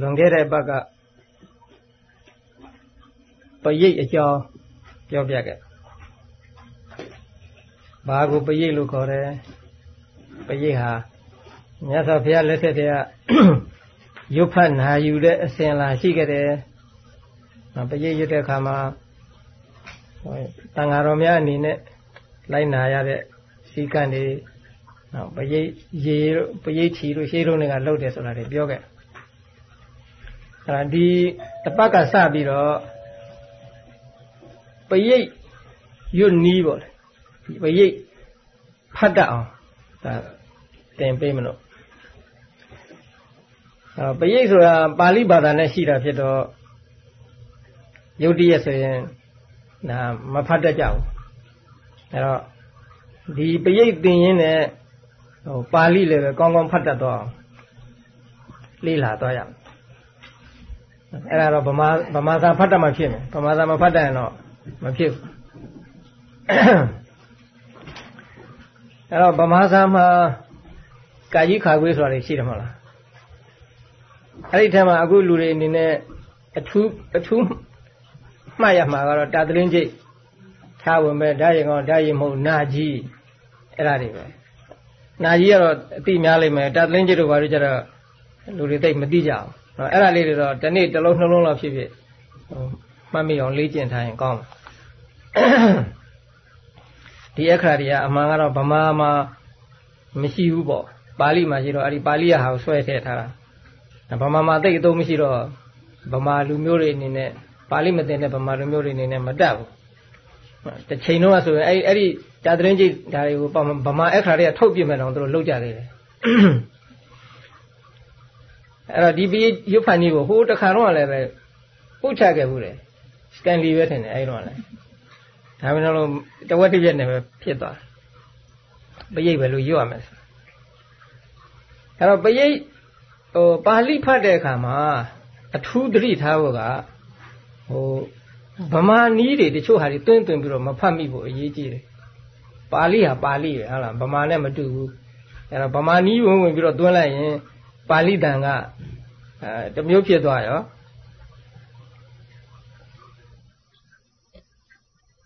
လွန်ခဲ့တဲ့ဘက်ကပရိတ်အကြောင်းပြောပြခဲ့ဘာကိုပရိတ်လို့ခေါ်တယ်ပရိတ်ဟာမြတ်စွာဘုရားလက်ထက်တည်းကရုပ်ဖတ်နာယူတဲ့အစဉ်လာရှိခဲ့တယ်ပရိတ်ရွတ်တဲ့အခါမှာတန်ဃာတော်များအနေနဲ့လိုက်နာရတဲ့စီကံတွေနော်ပရိတ်ရေပရိတ်ချီတို့ရှေးတုန်းကလှုပ်တယ်ဆိုတာတွေပြောခဲ့အဲ့ ဒါဒီတပတ်ကစပြီးတော့ပရိတ်ရွတ်နီးပေါ့လေပရိတ်ဖတ်တတ်အောင်ဒါတင်ပေးမလို့အဲပရိတ်ဆိုတာပါဠိဘာသာနဲ့ရှိတာဖြစ်တော့ယုတ်တိရဆိုရင်ဒါမဖတ်တတ်ကြဘူးအဲတော့ဒီပရိတ်သင်ရင်းနဲ့ဟိုပါဠိလည်းပဲကောင်းကောင်းဖတ်တတ်တော့လေ့လာတော့ရအောင် အဲ့ဒါတော့ဗမာဗမာသာဖတ်တတ်မှဖြစ်မယ်ဗမာသာမဖတ်တတ်ရင်တော့မဖြစ်ဘူးအဲ့တော့ဗမာသာမှာကာကြီးခါခွေးဆိုတာရှိတယ်မဟုတ်လားအဲ့ဒီထက်မှာအခုလူတွေအနေနဲ့အထူးအထူးမှတ်ရမှာကတော့တာတလင်းကျိတ်ထားဝင်မဲ့ဓာရင်ကောဓာရင်မဟုတ်နာကြီးအဲ့ဒါတွေပဲနာကြီးကတော့အတိများလိမ့်မယ်တာတလင်းကျိတ်တို့ဘာလို့ကြတော့လူတွေသိမသိကြအောင် အဲ့ဒါလေးတွေတော့ဒီနေ့တစ်လုံးနှလုံးလောက်ဖြစ်ဖြစ်မှတ်မိအောင်လေ့ကျင့်ထားရင်ကောင်းတယ်ဒီအခါတွေကအမှန်ကတော့ဗမာမှာမရှိဘူးပေါ့ပါဠိမှာရှိတော့အဲ့ဒီပါဠိရဟာကိုဆွဲထည့်ထားတာဗမာမှာသိအသုံးမရှိတော့ဗမာလူမျိုးတွေအနေနဲ့ပါဠိမသိတဲ့ဗမာလူမျိုးတွေအနေနဲ့မတတ်ဘူးတစ်ချိန်တော့ဆိုရင်အဲ့အဲ့ဒီဂျာသတင်းကြီးဒါတွေကိုဗမာအခါတွေကထုတ်ပြမယ်တော့သူတို့လောက်ကြသေးတယ် အဲ့တော့ဒီပရိရွတ်ဖန်ကြီးကိုဟိုတခါတော့လည်းပဲပုတ်ချခဲ့ဘူးတယ်စကန်လီပဲထင်တယ်အဲ့တော့လည်းဒါမှမဟုတ်တဝက်တစ်ပြက်နဲ့ပဲဖြစ်သွားပရိတ်ပဲလို့ရွတ်ရမယ်အဲ့တော့ပရိတ်ဟိုပါဠိဖတ်တဲ့အခါမှာအထူးသတိထားဖို့ကဟိုဗမာနီးတွေတချို့ဟာတွေတွင်းတွင်ပြီးတော့မဖတ်မိဖို့အရေးကြီးတယ်ပါဠိဟာပါဠိပဲဟုတ်လားဗမာနဲ့မတူဘူးအဲ့တော့ဗမာနီးဝင်ဝင်ပြီးတော့တွင်းလိုက်ရင် ပါဠိတန်ကအဲတမျိုးဖြစ်သွားရော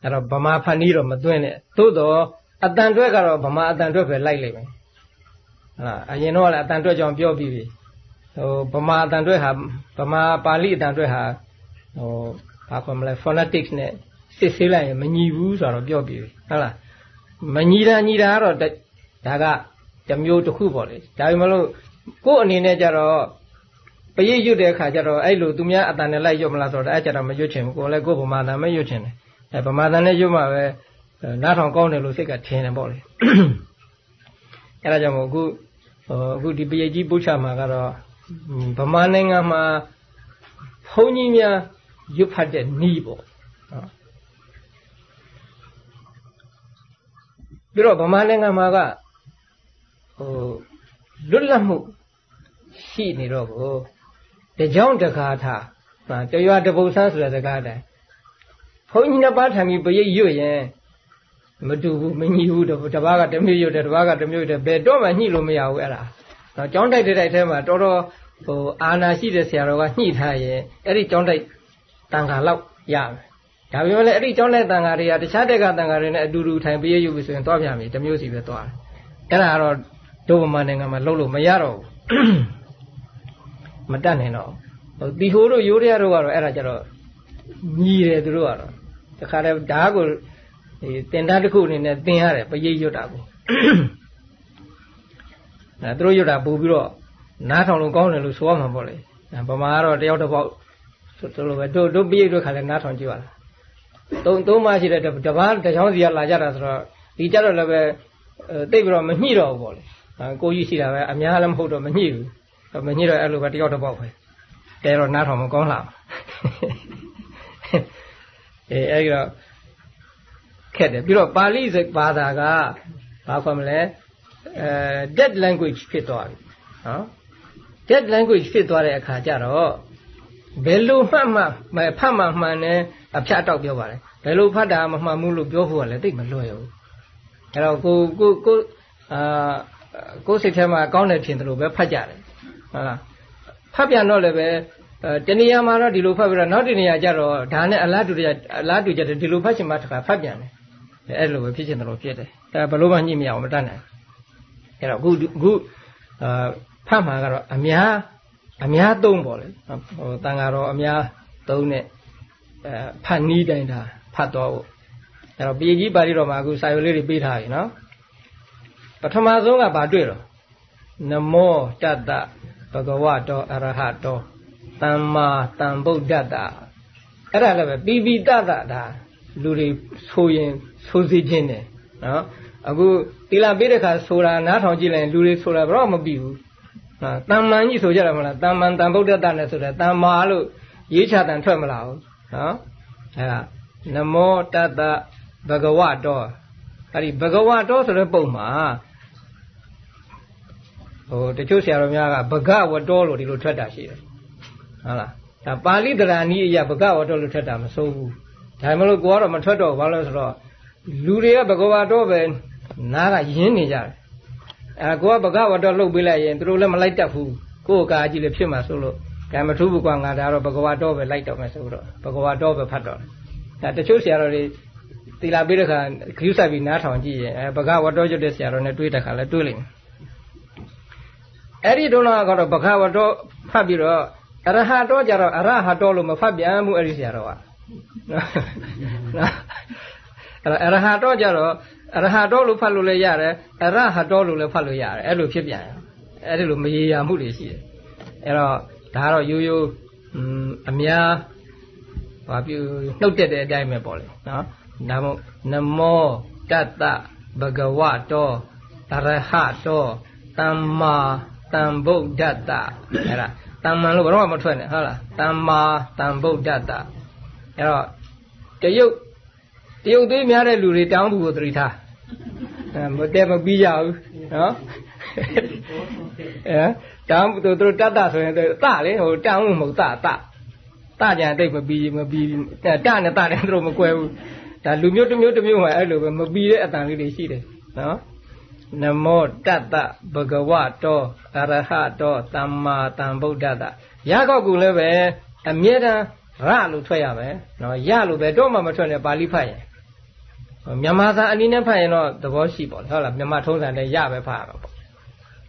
အဲ့တော့ဗမာဖန်နီးတော့မသွင်းနဲ့သို့တော့အတန်တွက်ကတော့ဗမာအတန်တွက်ပဲလိုက်လိမ့်မယ်ဟာအရင်တော့လည်းအတန်တွက်ကြောင်ပြောပြီးပြီဟိုဗမာအတန်တွက်ဟာဗမာပါဠိအတန်တွက်ဟာဟိုဘာခေါ်မလဲ phonetics နဲ့စစ်ဆေးလိုက်ရင်မညီဘူးဆိုတော့ပြောပြီးပြီဟုတ်လားမညီတာညီတာကတော့ဒါကတမျိုးတစ်ခုပေါ့လေဒါပေမဲ့လို့ ကို့အနေနဲ့ကြတော့ပရိတ်ရွတ်တဲ့အခါကျတော့အဲ့လိုသူများအတန်နဲ့လိုက်ရွတ်မလားဆိုတော့အဲ့ကြတော့မရွတ်ချင်ဘူးကိုယ်လည်းကို့ဗမာတန်မရွတ်ချင်တယ်အဲဗမာတန်နဲ့ရွတ်မှပဲနားထောင်ကောင်းတယ်လို့စိတ်ကထင်တယ်ပေါ့လေအဲ့ဒါကြောင့်မို့အခုအခုဒီပရိတ်ကြီးပုချမှာကတော့ဗမာနိုင်ငံမှာဘုန်းကြီးများရွတ်ဖတ်တဲ့နီးပေါ့နော်ပြီးတော့ဗမာနိုင်ငံမှာကဟိုလွတ်လပ်မှု ရှိနေတော့ကိုတကြောင်တကားထားတရွာတပုတ်ဆန်းဆိုတဲ့စကားတိုင်းဘုန်းကြီးနှစ်ပါးထိုင်ပြီးပရိတ်ရွတ်ရင်မတူဘူးမညီဘူးတပားကတမျိုးရွတ်တယ်တပားကတမျိုးရွတ်တယ်ဘယ်တော့မှညှိလို့မရဘူးအဲ့ဒါတော့ကြောင်းတိုက်တဲ့တိုက်ထဲမှာတော်တော်ဟိုအာနာရှိတဲ့ဆရာတော်ကညှိထားရင်အဲ့ဒီကြောင်းတိုက်တန်ခါလောက်ရမယ်ဒါပေမဲ့လည်းအဲ့ဒီကြောင်းတိုက်တန်ခါတွေကတခြားတက်ကတန်ခါတွေနဲ့အတူတူထိုင်ပြေးယူပြီဆိုရင်သွားပြန်ပြီတမျိုးစီပဲသွားတယ်အဲ့ဒါကတော့ဒုဗမာနိုင်ငံမှာလှုပ်လို့မရတော့ဘူး မတတ်နိုင်တော့ဟိုတီဟိုတို့ရိုးရတို့ကတော့အဲ့ဒါကြတော့ညီတယ်သူတို့ကတော့တခါတည်းဓာတ်ကိုဒီတင်တန်းတစ်ခုအနေနဲ့တင်ရတယ်ပရိတ်ရွတ်တာကိုအဲသူတို့ရွတ်တာပို့ပြီးတော့နားထောင်လို့ကောင်းတယ်လို့ဆိုရမှာပေါ့လေဗမာကတော့တယောက်တစ်ပေါက်ဆိုလိုပဲတို့တို့ပရိတ်တို့ခါလဲနားထောင်ကြည့်ပါလားသုံးသုံးမရှိတဲ့တပားတချောင်းစီကလာကြတာဆိုတော့ဒီကြတော့လည်းပဲတိတ်ပြီးတော့မညှိတော့ဘူးပေါ့လေကိုကြီးရှိတာပဲအများလည်းမဟုတ်တော့မညှိဘူး မညှိတော့အဲ့လိုပဲတယောက်တစ်ပေါက်ပဲတဲတော့နားထောင်မကောင်းလားအဲအဲ့တော့ခက်တယ်ပြီးတော့ပါဠိဘာသာကဘာခေါ်မလဲအဲ dead language ဖြစ်သွားပြီနော် dead language ဖြစ်သွားတဲ့အခါကျတော့ဘယ်လိုမှတ်မှဖတ်မှမှန်တယ်အဖြတ်တောက်ပြောပါလေဘယ်လိုဖတ်တာမမှန်ဘူးလို့ပြောဖို့ကလည်းသိမလွယ်ဘူးအဲ့တော့ကိုကိုကိုအာကိုစိတ်ထဲမှာကောင်းတယ်ထင်တယ်လို့ပဲဖတ်ကြတယ် ဟုတ်လားဖဖတ်ပြန်တော့လည်းပဲတဏှာမှာတော့ဒီလိုဖတ်ပြီးတော့နောက်တဏှာကျတော့ဒါနဲ့အလားတူကြအလားတူကြတယ်ဒီလိုဖတ်ရှင်မှတစ်ခါဖတ်ပြန်တယ်အဲ့လိုပဲဖြစ်ချင်တယ်လို့ဖြစ်တယ်အဲဘလို့မှညှိမရအောင်မတတ်နိုင်အဲ့တော့အခုအခုအာဖတ်မှာကတော့အများအများသုံးပေါ့လေဟိုတန်ဃာတော်အများသုံးနဲ့အဲဖတ်နီးတိုင်းတာဖတ်တော့အဲ့တော့ပြည်ကြီးပါဠိတော်မှာအခုစာရွက်လေးတွေပေးထားပြီနော်ပထမဆုံးကဘာတွေ့တော့နမောတတ္တ ဘဂဝတောအရဟတောသမ္မာသမ္ဗုဒ္ဓတ္တအဲ့ဒါလည်းပဲပိပိတတ္တဒါလူတွေဆိုရင်ဆိုစီခြင်းတယ်နော်အခုတိလာပေးတဲ့ခါဆိုတာနားထောင်ကြည့်လိုက်လူတွေဆိုတာဘယ်တော့မပြီးဘူးဟာတမ္မန်ကြီးဆိုကြတယ်မလားတမ္မန်တန်ဗုဒ္ဓတ္တနဲ့ဆိုတယ်တမ္မာလို့ရေးချတန်ထွက်မလာဘူးနော်အဲ့ဒါနမောတတ္တဘဂဝတောအဲ့ဒီဘဂဝတောဆိုတဲ့ပုံမှာ ဟိုတချို့ဆရာတော်များကဘဂဝတောလို့ဒီလိုထွက်တာရှိတယ်ဟုတ်လားဒါပါဠိတရာနီးအရာဘဂဝတောလို့ထွက်တာမစိုးဘူးဒါမှမဟုတ်ကိုကတော့မထွက်တော့ဘာလို့လဲဆိုတော့လူတွေကဘဂဝတောပဲနားကယင်းနေကြတယ်အဲကိုကဘဂဝတောလှုပ်ပေးလိုက်ရင်သူတို့လည်းမလိုက်တတ်ဘူးကိုယ်ကာကြီးလည်းဖြစ်မှာဆိုလို့ကံမထူးဘူးကွာငါဒါတော့ဘဂဝတောပဲလိုက်တော့မယ်ဆိုတော့ဘဂဝတောပဲဖတ်တော့တယ်ဒါတချို့ဆရာတော်တွေသီလာပေးတဲ့ခါခရုစိုက်ပြီးနားထောင်ကြည့်ရင်အဲဘဂဝတောကျွတ်တဲ့ဆရာတော်နဲ့တွေ့တဲ့ခါလဲတွေ့လိမ့်မယ် အဲ့ဒီတုန်းကတော့ဘဂဝတောဖတ်ပြီးတော့အရဟတောကြတော့အရဟတောလို့မဖတ်ပြန်ဘူးအဲ့ဒီဆရာတော်ကနော်အဲ့ရဟတောကြတော့အရဟတောလို့ဖတ်လို့လည်းရတယ်အရဟတောလို့လည်းဖတ်လို့ရတယ်အဲ့လိုဖြစ်ပြန်အဲ့ဒီလိုမရေရာမှုတွေရှိတယ်အဲ့တော့ဒါကတော့ရိုးရိုးအများဘာပြုနှုတ်တက်တဲ့အတိုင်းပဲပေါ့လေနော်ဒါမို့နမောတတ္တဘဂဝတောအရဟတောသမ္မာ သမ္ဗုဒ္ဓတ္တအဲ့ဒါတမ္မန်လို့ဘယ်တော့မှမထွက်နဲ့ဟုတ်လားသမ္မာသမ္ဗုဒ္ဓတ္တအဲ့တော့တရုတ်တရုတ်သေးများတဲ့လူတွေတောင်းဘူးကိုသတိထားအဲမတဲမပြီးကြဘူးနော်အဲတောင်းသူတို့တတ်တာဆိုရင်တလေဟိုတောင်းလို့မဟုတ်တတတကြံတိတ်မပြီးမပြီးတနဲ့တနဲ့သူတို့မကွဲဘူးဒါလူမျိုးတစ်မျိုးတစ်မျိုးမှအဲ့လိုပဲမပြီးတဲ့အတန်လေးတွေရှိတယ်နော် နမောတတ္တဘဂဝတောအရဟတောသမ္မာသမ္ဗုဒ္ဓတ္တရကောက်ကူလည်းပဲအမြဲတမ်းရလို့ထွက်ရမယ်နော်ရလို့ပဲတော့မှမထွက်နဲ့ပါဠိဖတ်ရင်မြန်မာစာအနည်းနဲ့ဖတ်ရင်တော့သဘောရှိပေါ့ဟုတ်လားမြန်မာထုံးစံနဲ့ရပဲဖတ်ရမှာပေါ့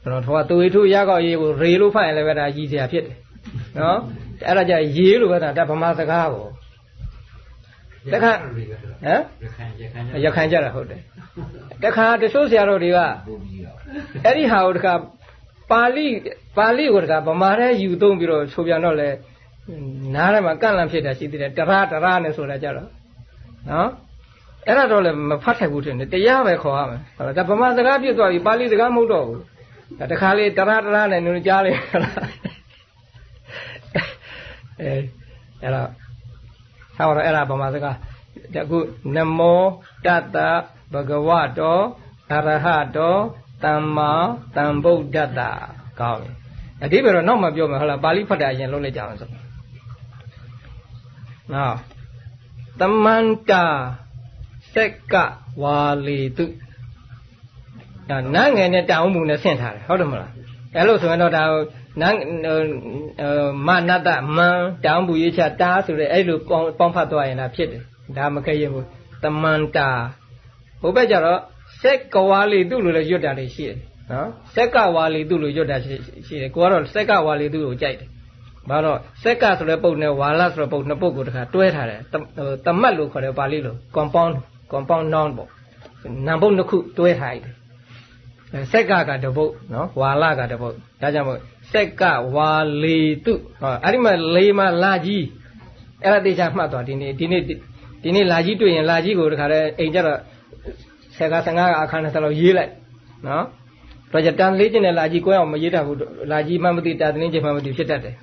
ကျွန်တော်ထောကတူဝီထုရကောက်ရေးကိုရေလို့ဖတ်ရင်လည်းပဲဒါရည်စရာဖြစ်တယ်နော်အဲ့ဒါကြရေးလို့ပဲဒါဗမာစကားပေါ့ တခါဟမ်ရခိုင်ကြတာဟုတ်တယ်တခါတချို့ဆရာတော်တွေကအဲ့ဒီဟာကိုတခါပါဠိပါဠိကိုတခါဗမာထဲယူသုံးပြီးတော့ဆိုပြန်တော့လေနားထဲမှာကန့်လန့်ဖြစ်တာရှိသေးတယ်တရတရနဲ့ဆိုတာကြတော့နော်အဲ့ဒါတော့လည်းမဖတ်ထိုက်ဘူးထင်တယ်တရားပဲခေါ်ရမယ်ဟုတ်လားဒါဗမာစကားပြစ်သွားပြီပါဠိစကားမဟုတ်တော့ဘူးဒါတခါလေတရတရနဲ့နုံကြားလေဟုတ်လားအဲအဲ့တော့ ဟောတော့အဲ့ဒါဗမာစကားအခုနမောတတ္တဘဂဝတောအရဟတောသမ္မာသမ္ဗုဒ္ဓတ္တကောင်းပြီအတိပ္ပယ်တော့နောက်မှပြောမယ်ဟုတ်လားပါဠိဖတ်တာအရင်လုပ်လိုက်ကြအောင်ဆိုနော်တမန္တာစက်ကဝါလီတုဒါနတ်ငယ်နဲ့တောင်းမှုနဲ့ဆင့်ထားတယ်ဟုတ်တယ်မလားအဲ့လိုဆိုရင်တော့ဒါ နတ်မနတ္တမန်တောင်းမှုရေးချတာဆိုတဲ့အဲ့လိုပေါင်းဖတ်သွားရင်ဒါဖြစ်တယ်ဒါမခဲရင်ဘူးတမန္တာဘုဘက်ကြတော့စက်ကဝါလီတုလို့လည်းရွတ်တာတွေရှိတယ်နော်စက်ကဝါလီတုလို့ရွတ်တာရှိတယ်ကိုကတော့စက်ကဝါလီတုကိုကြိုက်တယ်ဘာတော့စက်ကဆိုတဲ့ပုံနဲ့ဝါလဆိုတဲ့ပုံနှစ်ပုဒ်ကိုတခါတွဲထားတယ်တမတ်လို့ခေါ်တယ်ပါဠိလို compound compound noun ပေါ့နံပုတ်နှစ်ခုတွဲထားတယ်စက်ကကတပုတ်နော်ဝါလကတပုတ်ဒါကြောင့်မို့ စက်ကဝါလီတုဟောအဲ့ဒီမှာလေးမှာလာကြီးအဲ့ဒါတေချာမှတ်သွားဒီနေ့ဒီနေ့ဒီနေ့လာကြီးတွေ့ရင်လာကြီးကိုတခါတည်းအိမ်ကျတော့ဆယ်က15ကအခါ20လောက်ရေးလိုက်နော်တော့ကြတန်လေးကျင်တဲ့လာကြီးကိုအောင်မရေးတတ်ဘူးလာကြီးမှမသိတာတင်းချင်းမှမသိဖြစ်တတ်တယ်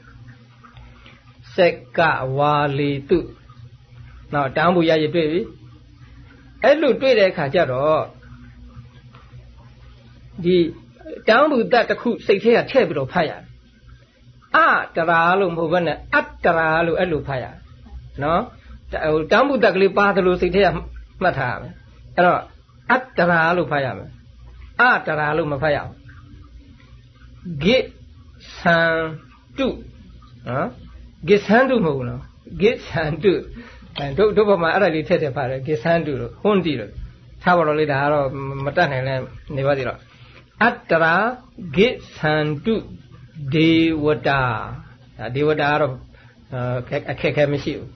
စက်ကဝါလီတုနော်တောင်းဘူးရရတွေ့ပြီအဲ့လိုတွေ့တဲ့အခါကျတော့ဒီ တောင်းဘူးတတ်တစ်ခုစိတ်ထဲကထည့်ပြီးတော့ဖတ်ရတယ်အတရာလို့မဟုတ်ဘဲနဲ့အတ္တရာလို့အဲ့လိုဖတ်ရတယ်နော်ဟိုတောင်းဘူးတက်ကလေးပါတယ်လို့စိတ်ထဲကမှတ်ထားရမယ်အဲ့တော့အတ္တရာလို့ဖတ်ရမယ်အတရာလို့မဖတ်ရဘူးဂိသံတုနော်ဂစ္ဆန္တုမဟုတ်ဘူးနော်ဂစ္ဆန္တုအဲတို့တို့ဘက်မှာအဲ့ဒါလေးထည့်ထည့်ပါတယ်ဂစ္ဆန္တုလို့ဟွန်းတီလို့ထားပါတော့လေဒါကတော့မတတ်နိုင်လဲနေပါသေးတော့ အတ္တရာဂစ္ဆန္တုဒေဝတာဒါဒေဝတာကတော့အခက်ခဲမရှိဘူး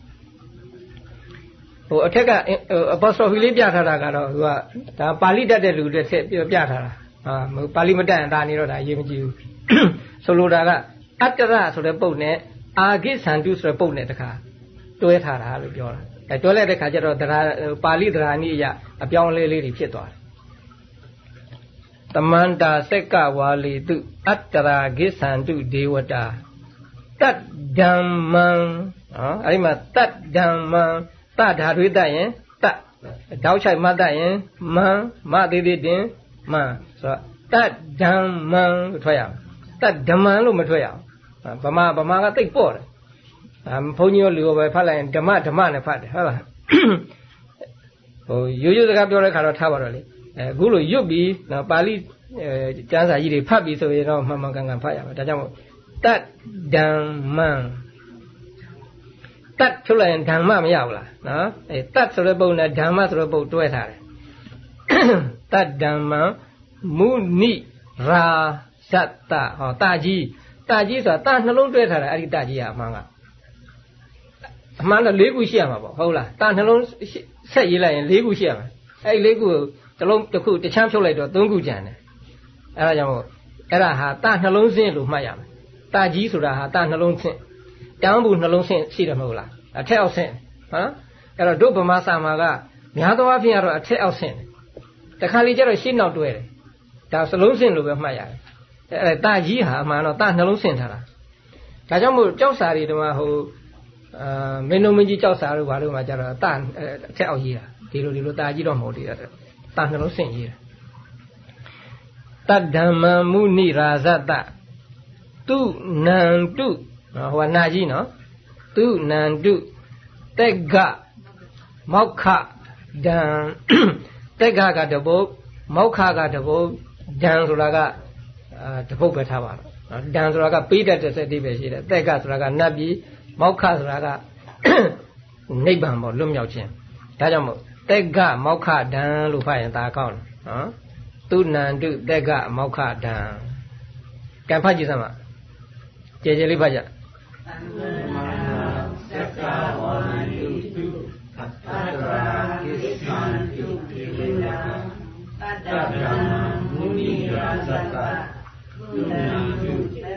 ဟိုအထက်ကဟို apostrophe လေးပြထားတာကတော့ဟိုကဒါပါဠိတတ်တဲ့လူတွေဆက်ပြထားတာဟာပါဠိမတတ်ရင်ဒါနေတော့ဒါအရေးမကြီးဘူးဆိုလိုတာကအတ္တရဆိုတဲ့ပုတ်နဲ့အာဂိသန္တုဆိုတဲ့ပုတ်နဲ့တခါတွဲထားတာလို့ပြောတာအဲတွဲလိုက်တဲ့ခါကျတော့သရာပါဠိသရာနိအရအပြောင်းလဲလေးတွေဖြစ်သွားတယ် တမန္တာစက်ကဝါလီတုအတ္တရာဂိသန္တုဒေဝတာတတ္ဓမ္မံနော်အဲ့ဒီမှာတတ္ဓမ္မံတဓာတွေတတ်ရင်တတောက်ချိုက်မတတ်ရင်မန်မသေးသေးတင်မန်ဆိုတော့တဓမ္မံလို့ထွက်ရအောင်တဓမ္မံလို့မထွက်ရအောင်ဗမာဗမာကတိတ်ပေါ့တယ်အမ်ဘုန်းကြီးတို့လူပဲဖတ်လိုက်ရင်ဓမ္မဓမ္မနဲ့ဖတ်တယ်ဟုတ်လားဟိုရိုးရိုးစကားပြောတဲ့ခါတော့ထားပါတော့လေ အဲအခုလိုရွတ်ပြီးနော်ပါဠိအဲကျမ်းစာကြီးတွေဖတ်ပြီးဆိုရင်တော့မှန်မှန်ကန်ကန်ဖတ်ရမယ်ဒါကြောင့်မို့တဓမ္မံတတ်ထုတ်လိုက်ရင်ဓမ္မမရဘူးလားနော်အဲတတ်ဆိုတဲ့ပုံနဲ့ဓမ္မဆိုတဲ့ပုံတွဲထားတယ်တတ်ဓမ္မမုနိရာဇတ္တဟောတာကြီးတာကြီးဆိုတာတာနှလုံးတွဲထားတာအဲ့ဒီတာကြီးကအမှန်ကအမှန်တော့၄ခုရှိရမှာပေါ့ဟုတ်လားတာနှလုံးဆက်ရေးလိုက်ရင်၄ခုရှိရမှာအဲ့ဒီ၄ခုကို တစ်လုံးတစ်ခုတစ်ချမ်းဖြုတ်လိုက်တော့၃ခုကျန်တယ်အဲ့ဒါကြောင့်မို့အဲ့ဒါဟာတာနှလုံးစင်းလို့မှတ်ရမယ်တာကြီးဆိုတာဟာတာနှလုံးစင်းတန်းဘူးနှလုံးဆင့်ရှိတယ်မဟုတ်လားအထက်အောက်ဆင့်ဟမ်အဲ့တော့တို့ဗမာစာမှာကများသောအားဖြင့်ကတော့အထက်အောက်ဆင့်တခါလေကျတော့ရှင်းနောက်တွဲတယ်ဒါစလုံးဆင့်လို့ပဲမှတ်ရတယ်အဲတာကြီးဟာအမှန်တော့တာနှလုံးဆင့်ထားတာဒါကြောင့်မို့ကြောက်စာတွေတုန်းကဟိုအာမင်းတို့မကြီးကြောက်စာတို့ဘာလို့မှကျတော့တာအထက်အောက်ရေးတာဒီလိုဒီလိုတာကြီးတော့မဟုတ်သေးတာ တာနှလုံးဆင့်ရေးတာတတ္ဓမ္မမုနိရာဇတတုနန္တုဟိုကနာကြီးနော်သူနန္တုတက်ကမောက္ခဒံတက်ကကတပုတ်မောက္ခကတပုတ်ဒံဆိုတာကအာတပုတ်ပဲထားပါတော့ဒံဆိုတာကပေးတတ်တဲ့စက်တိပဲရှိတယ်တက်ကဆိုတာကနတ်ပြည်မောက္ခဆိုတာကနိဗ္ဗာန်ပေါ့လွတ်မြောက်ခြင်းဒါကြောင့်မို့ တက်ကမောက္ခဒံလို့ဖတ်ရင်ဒါကောင်းတယ်နော်သူနန္တုတက်ကမောက္ခဒံကံဖတ်ကြည့်စမ်းပါကြည်ကြည်လေးဖတ်ကြသက္ကဝန္တုတုသတ္တရာကိသံတုပိဝိနာတတ္တဗံမုနိရာဇတကုဏံတု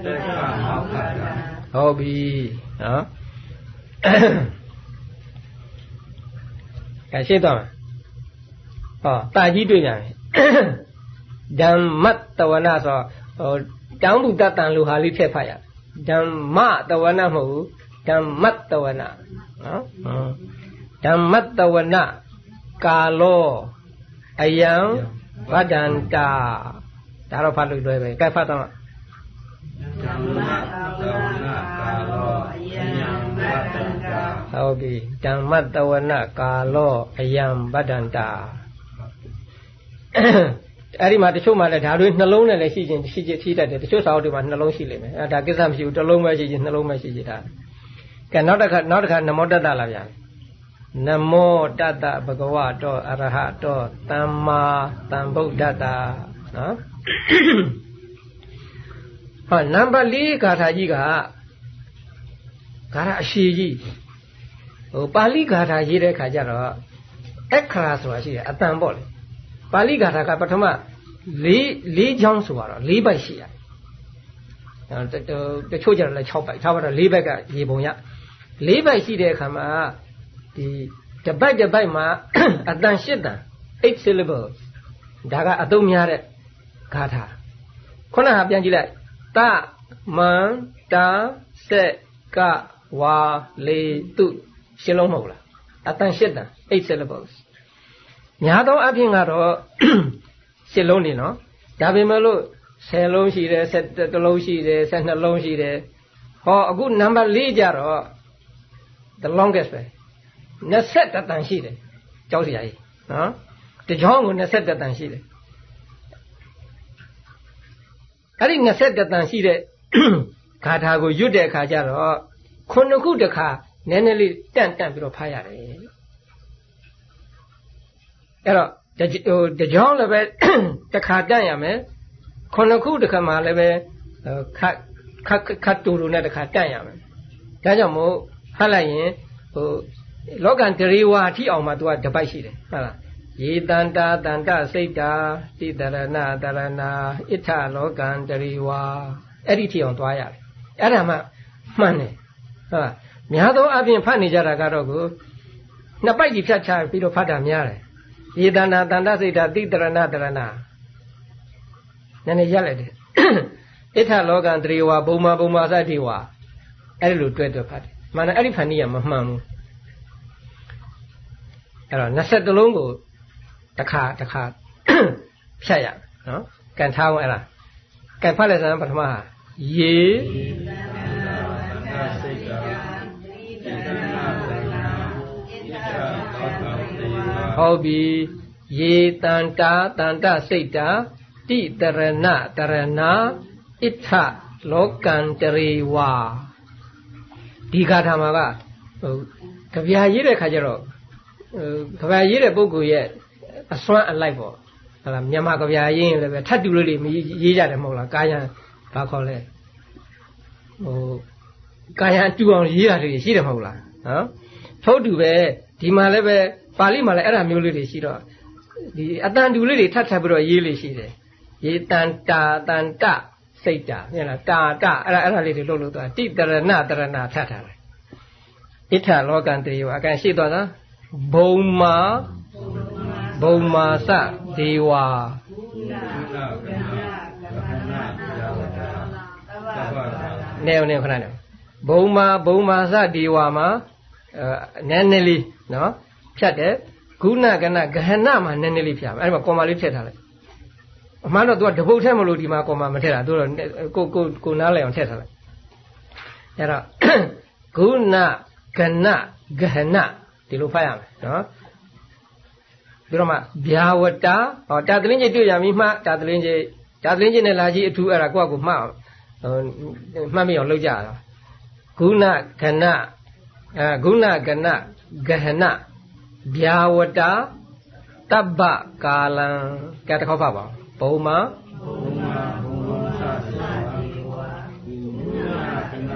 တက္ကမောက္ခတဟုတ်ပြီနော် အဲရှင်းသွားမယ်ဟောတာကြီးတွေ့ပြန်ပြီဓမ္မတ္တဝနာဆိုဟိုတောင်းလူတတန်လူဟာလေးထည့်ဖတ်ရတယ်ဓမ္မတဝနာမဟုတ်ဘူးဓမ္မတဝနာနော်ဓမ္မတဝနာကာလောအယံဗဒန္တာဒါတော့ဖတ်လို့တွေ့ပဲကဲဖတ်တော့ဓမ္မတဝနာကာလောအယံဗဒန္တာ ဟုတ်ပြီဓမ္မတဝနာကာလောအယံဗဒန္တာအဲ့ဒီမှာတချို့မှလည်းဓာတွေနှလုံးနဲ့လည်းရှိခြင်းရှိခြင်းထိတတ်တယ်တချို့စာအုပ်တွေမှာနှလုံးရှိလိမ့်မယ်အဲဒါကိစ္စမရှိဘူးတစ်လုံးပဲရှိခြင်းနှလုံးပဲရှိခြင်းဒါကဲနောက်တစ်ခါနောက်တစ်ခါနမောတတ္တလာပြန်နမောတတ္တဘဂဝတောအရဟတောသမ္မာသမ္ဗုဒ္ဓတ္တနော်ဟောနံပါတ်၄ဂါထာကြီးကဂါထာအရှိကြီး ဟိုပါဠိဂါထာရေးတဲ့ခါကျတော့အခရာဆိုတာရှိတယ်အတန်ပေါ့လေပါဠိဂါထာကပထမ၄၄ချောင်းဆိုတော့၄ဘက်ရှိရတယ်တချို့ကျတော့လည်း6ဘက်ထားပါတော့၄ဘက်ကရေပုံရ၄ဘက်ရှိတဲ့အခါမှာဒီတပိုက်တပိုက်မှာအတန်၈တန်8 syllables ဒါကအသုံးများတဲ့ဂါထာခုနကပြန်ကြည့်လိုက်တမန်တာစက်ကဝါလေတု ရှင်းလုံးမဟုတ်လားအတန်၈တန်8 syllables များသောအားဖြင့်ကတော့ရှစ်လုံးနေနော်ဒါပေမဲ့လို့10လုံးရှိတယ်17လုံးရှိတယ်12လုံးရှိတယ်ဟောအခုနံပါတ်4ကြတော့ the longest ပဲ20တန်ရှိတယ်ကြောက်စရာကြီးနော်တကြောင်းကို20တန်ရှိတယ်အဲ့ဒီ20တန်ရှိတဲ့ဂါထာကိုရွတ်တဲ့အခါကျတော့ခုနှစ်ခုတခါ နည်းနည်းလေးတန့်တန့်ပြီးတော့ဖတ်ရတယ်အဲ့တော့ဟိုတကြောင်လည်းပဲတခါတန့်ရမယ်ခုနှစ်ခုတခါမှလည်းပဲခတ်ခတ်ခတ်တူတူနဲ့တခါတန့်ရမယ်ဒါကြောင့်မို့ဖတ်လိုက်ရင်ဟိုလောကံတရေဝါအထိအောင်မှသူကတပိုက်ရှိတယ်ဟုတ်လားယေတန္တာတန္တစိတ်တာတိတရဏတရဏဣဋ္ဌလောကံတရေဝါအဲ့ဒီထိအောင်သွားရတယ်အဲ့ဒါမှမှန်တယ်ဟုတ်လား များသောအားဖြင့်ဖတ်နေကြတာကတော့ကိုနှစ်ပိုက်ကြီးဖြတ်ချပြီးတော့ဖတ်တာများတယ်ယေတန္တာတန္တစိတ်တာတိတရဏတရဏနည်းနည်းရက်လိုက်တယ်ဣဋ္ဌလောကံတရေဝါဘုံမာဘုံမာသတ္တိဝါအဲ့လိုတွဲတွဲဖတ်တယ်မှန်တယ်အဲ့ဒီဖန်နီးကမမှန်ဘူးအဲ့တော့20လုံးကိုတစ်ခါတစ်ခါဖြတ်ရနော်ကန်ထားအောင်အဲ့ဒါကန်ဖတ်လိုက်စမ်းပထမဟာရေဟုတ် ပြီရေတန်တာတန်တစိတ်တာတိတရဏတရဏဣဋ္ဌလောကံတရေဝါဒီဂါထာမှာကဟိုကြပြရေးတဲ့ခါကျတော့ဟိုကြပြရေးတဲ့ပုဂ္ဂိုလ်ရဲ့အစွမ်းအလိုက်ပေါ့ဟုတ်လားမြန်မာကြပြရေးရင်လည်းပဲထပ်တူလို့တွေမရေးကြတယ်မဟုတ်လားကာယံဘာခေါ်လဲဟိုကာယံတူအောင်ရေးတာတွေရှိတယ်မဟုတ်လားနော်ထို့တူပဲဒီမှာလည်းပဲ ပါဠိမှာလည်းအဲ့ဒါမျိုးလေးတွေရှိတော့ဒီအတန်တူလေးတွေထပ်ထပ်ပြီးတော့ရေးလေးရှိတယ်ရေတန်တာတန်တစိတ်တာမြင်လားတာတအဲ့ဒါအဲ့ဒါလေးတွေလုပ်လို့သွားတိတရဏတရဏထပ်ထားတယ်ဣဋ္ဌလောကံတေယအကန်ရှိသွားတာဘုံမာဘုံမာစဒေဝာနေနေခဏနေဘုံမာဘုံမာစဒေဝာမှာနည်းနည်းလေးနော် ဖြတ်တယ်ဂုဏကဏဂဟဏမှာနည်းနည်းလေးဖြတ်မယ်အဲ့ဒီမှာကော်မာလေးထည့်ထားလိုက်အမှန်တော့ तू ကတပုတ်ထဲမလို့ဒီမှာကော်မာမထည့်တာ तू တော့ကိုကိုကိုနားလည်အောင်ထည့်ထားလိုက်အဲ့တော့ဂုဏကဏဂဟဏဒီလိုဖတ်ရမယ်နော်ပြီးတော့မှဗျာဝတ္တဟောတာတလင်းကြီးတွေ့ရပြီမှတာတလင်းကြီးတာတလင်းကြီးနဲ့လာကြီးအထူးအဲ့ဒါကိုယ့်အကူမှတ်ဟိုမှတ်မိအောင်လုပ်ကြတာဂုဏကဏအဲဂုဏကဏဂဟဏ ဗျာဝတ္တတပ္ပကာလံကဲတစ်ခေါက်ဖတ်ပါဘုံမှာဘုံမှာဘုံမှာသတိဝါဂုဏကဏ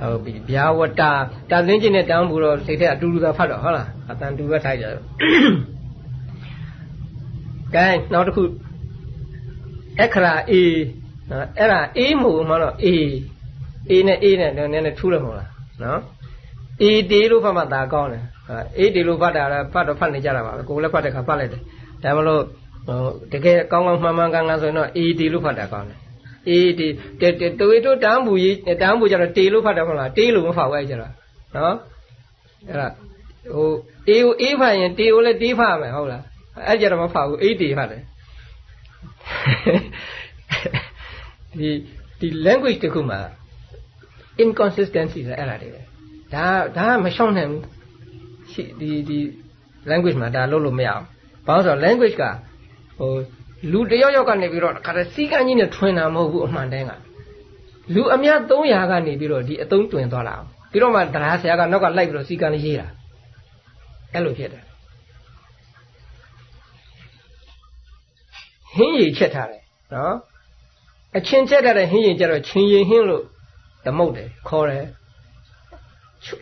ဟုတ်ပြီဗျာဝတ္တာတာသင်းချင်းနဲ့တောင်းဘူးတော့စိတ်ထဲအတူတူသာဖတ်တော့ဟုတ်လားအတန်တူပဲထိုက်ကြတော့ကဲနောက်တစ်ခုအခရာအေးအဲ့ဒါအေးမို့မှတော့အေးအေးနဲ့အေးနဲ့နည်းနည်းထူးတယ်မဟုတ်လား နော်အေးတေးလို့ဖတ်မှသာကောင်းတယ်အေးတေးလို့ဖတ်တာလည်းဖတ်တော့ဖတ်နေကြတာပါပဲကိုယ်လည်းဖတ်တဲ့ခါဖတ်လိုက်တယ်ဒါမလို့ဟိုတကယ်ကောင်းကောင်းမှန်မှန်ကန်ကန်ဆိုရင်တော့အေးတေးလို့ဖတ်တာကောင်းတယ်အေးဒီတွေးတို့တန်းဘူးကြီးတန်းဘူးကျတော့တေလို့ဖတ်တယ်မဟုတ်လားတေးလို့မဖတ်ဘူးအဲ့ကျတော့နော်အဲ့ဒါဟိုတေးကိုအေးဖတ်ရင်တေးကိုလည်းတေးဖတ်မယ်ဟုတ်လားအဲ့ကျတော့မဖတ်ဘူးအေးတေးဖတ်တယ်ဒီဒီ language တခုမှာ inconsistency ဆိုအဲ့ဒါတွေပဲဒါဒါမရှောင်နိုင်ဘူးရှိဒီဒီ language မှာဒါလုပ်လို့မရအောင်ဘာလို့ဆိုတော့ language ကဟိုလူတယောက်ယောက်ကနေပြီးတော့ခါတည်းစီကန်းကြီးနဲ့ထွင်တာမဟုတ်ဘူးအမှန်တမ်းကလူအများ300ကနေပြီးတော့ဒီအသုံးတွင်သွားလာအောင်ပြီးတော့မှတရားဆရာကနောက်ကလိုက်ပြီးတော့စီကန်းလေးရေးတာအဲ့လိုဖြစ်တယ်ဟင်းရည်ချက်ထားတယ်နော်အချင်းချက်ထားတဲ့ဟင်းရည်ကြတော့ချင်းရည်ဟင်းလို့ သမုတ်တယ်ခေါ်တယ်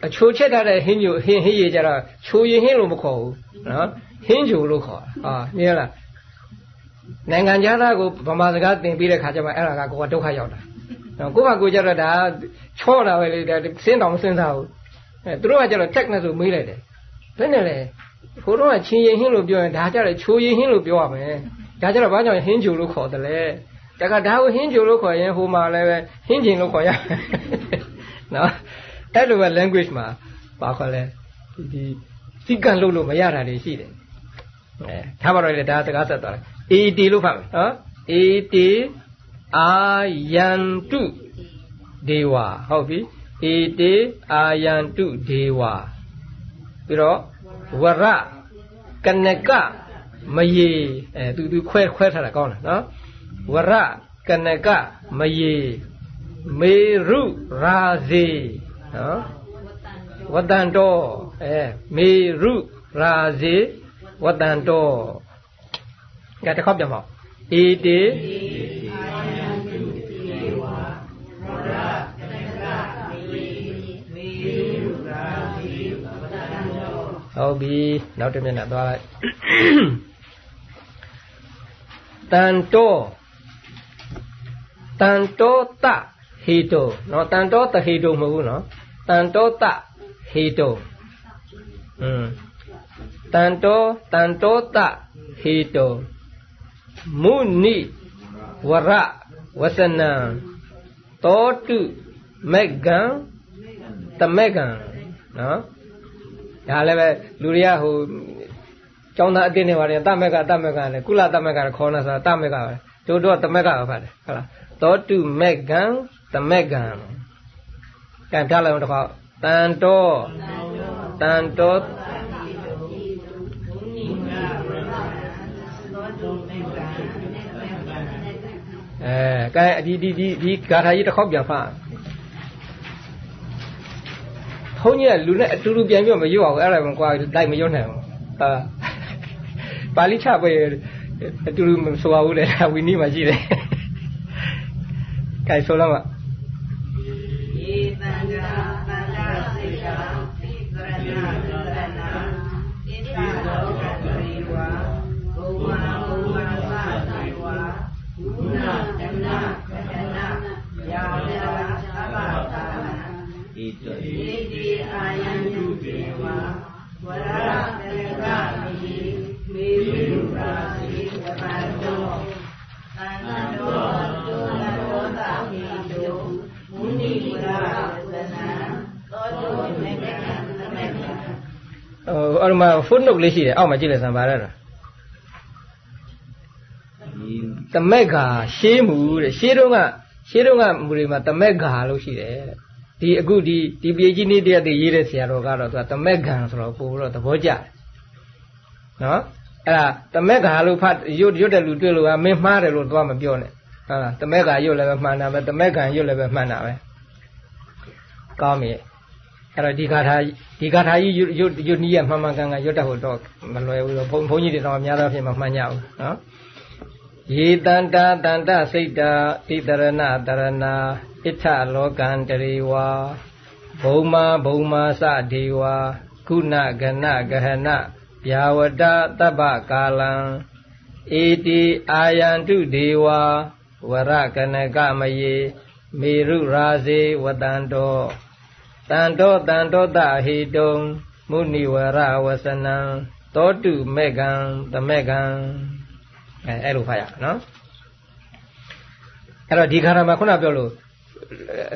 အချိုးချက်ထားတဲ့ဟင်းညိုဟင်းဟင်းရည်ကြတော့ချိုးရည်ဟင်းလို့မခေါ်ဘူးနော်ဟင်းချိုလို့ခေါ်တာဟာမြင်လားနိုင်ငံခြားသားကိုဗမာစကားသင်ပြီးတဲ့ခါကျမှအဲ့ဒါကကိုကဒုက္ခရောက်တာ။ကိုကကိုကြတော့ဒါချောတာပဲလေဒါစင်းတောင်မစင်းစားဘူး။အဲသူတို့ကကျတော့ tech နဲ့ဆိုမေးလိုက်တယ်။ဘယ်နဲ့လဲ။ဘိုးတော်ကချင်းရင်ဟင်းလို့ပြောရင်ဒါကြတော့ချိုးရင်ဟင်းလို့ပြောရမယ်။ဒါကြတော့ဘာကြောင့်ဟင်းချိုလို့ခေါ်တယ်လဲ။ ဒါကဒါကိုဟင်းချိုလို့ခေါ်ရင်ဟိုမှာလည်းပဲဟင်းချင်းလို့ခေါ်ရ။နော်။အဲ့လိုပဲ language မှာဘာခေါ်လဲ။ဒီစီကံလို့လို့မရတာတွေရှိတယ်။အဲထားပါတော့လေဒါစကားဆက်သွားတယ်။အေတီလို့ဖတ်မယ်နော်အေတီအာယန္တုဒေဝဟုတ်ပြီအေတေအာယန္တုဒေဝပြီးတော့ဝရကနကမယေအဲသူသူခွဲခွဲထားတာကောင်းတယ်နော် ဝရကနကမယေမေရုရာဇေနော်ဝတန်တော်အဲမေရုရာဇေဝတန်တော်ကဲတစ်ခေါက်ပြန်ပါဧတေဟုတ်ပြီနောက်တစ်မျက်နှာသွားလိုက်တန်တော တန်တောတဟေတုနော်တန်တောတဟေတုမဟုတ်ဘူးနော်တန်တောတဟေတုอืมတန်တောတန်တောတဟေတုမုနိဝရဝစနံတောတုမေကံတမေကံနော်ဒါလည်းပဲလူတွေကဟိုကျောင်းသားအတင်းနေပါတယ်တမက်ကတမက်ကလည်းကုလတမက်ကလည်းခေါ်နေဆိုတာတမက်ကပဲတို့တော့တမက်ကပဲဖတ်တယ်ဟုတ်လား သောတုမက်ကံတမက်ကံကံပြလိုက်အောင်တစ်ခါတန်တောတန်တောအဲကဲဒီဒီဒီဒီဂါထာကြီးတစ်ခေါက်ပြန်ဖတ်ဘုန်းကြီးကလူနဲ့အတူတူပြန်ပြမရွတ်အောင်အဲ့ဒါမှကွာလိုက်မရွတ်နိုင်ဘူးဟာပါဠိချပဲအတူတူမဆိုပါဘူးလေဝီနည်းမှာရှိတယ် ကဲဆိုတော့မှယေတန္တာတန္တာစိတ်တာသိကရဏဒုရဏဣတိလောကတရိဝါဘုံမာဘုံမာသတိဝါဘုနာတဏကတနာယာဝရာသဗ္ဗတာဣတိအာယံတုဒေဝဝရတေက ဟိုအဲ့မှာ footnote လေးရှိတယ်အောက်မှာကြည့်လိုက်စမ်းပါရတာတမက်ကရှေးမှုတဲ့ရှေးတုန်းကရှေးတုန်းကမူတွေမှာတမက်ကလို့ရှိတယ်တဲ့ဒီအခုဒီဒီပြေကြီးနေ့တရက်တည်းရေးတဲ့ဆရာတော်ကတော့သူကတမက်ခံဆိုတော့ပို့ပြီးတော့သဘောကျတယ်နော်အဲ့ဒါတမက်ကလို့ဖတ်ရွတ်ရွတ်တဲ့လူတွေ့လို့ကမင်းမှားတယ်လို့သွားမပြောနဲ့ဟုတ်လားတမက်ကရွတ်လည်းပဲမှန်တာပဲတမက်ခံရွတ်လည်းပဲမှန်တာပဲကောင်းပြီ အဲ့တော့ဒီဂါထာဒီဂါထာကြီးရွတ်ရွတ်နည်းရမှန်မှန်ကန်ကန်ရွတ်တတ်ဖို့တော့မလွယ်ဘူးတော့ဘုန်းကြီးတွေတော့အများသောဖြင့်မမှန်ကြဘူးနော်ယေတန္တာတန္တစိတ်တာတိတရဏတရဏဣထလောကံတရေဝါဘုံမာဘုံမာစဒေဝါကုဏဂဏဂဟဏဗျာဝတတပ္ပကာလံဧတိအာယန္တုဒေဝါဝရကနကမယေမေရုရာဇေဝတန္တော တန္တောတန္တောတဟိတုံမုနိဝရဝစနံတောတုမေကံတမေကံအဲအဲ့လိုဖတ်ရနော်အဲ့တော့ဒီခါရမှာခုနပြောလို့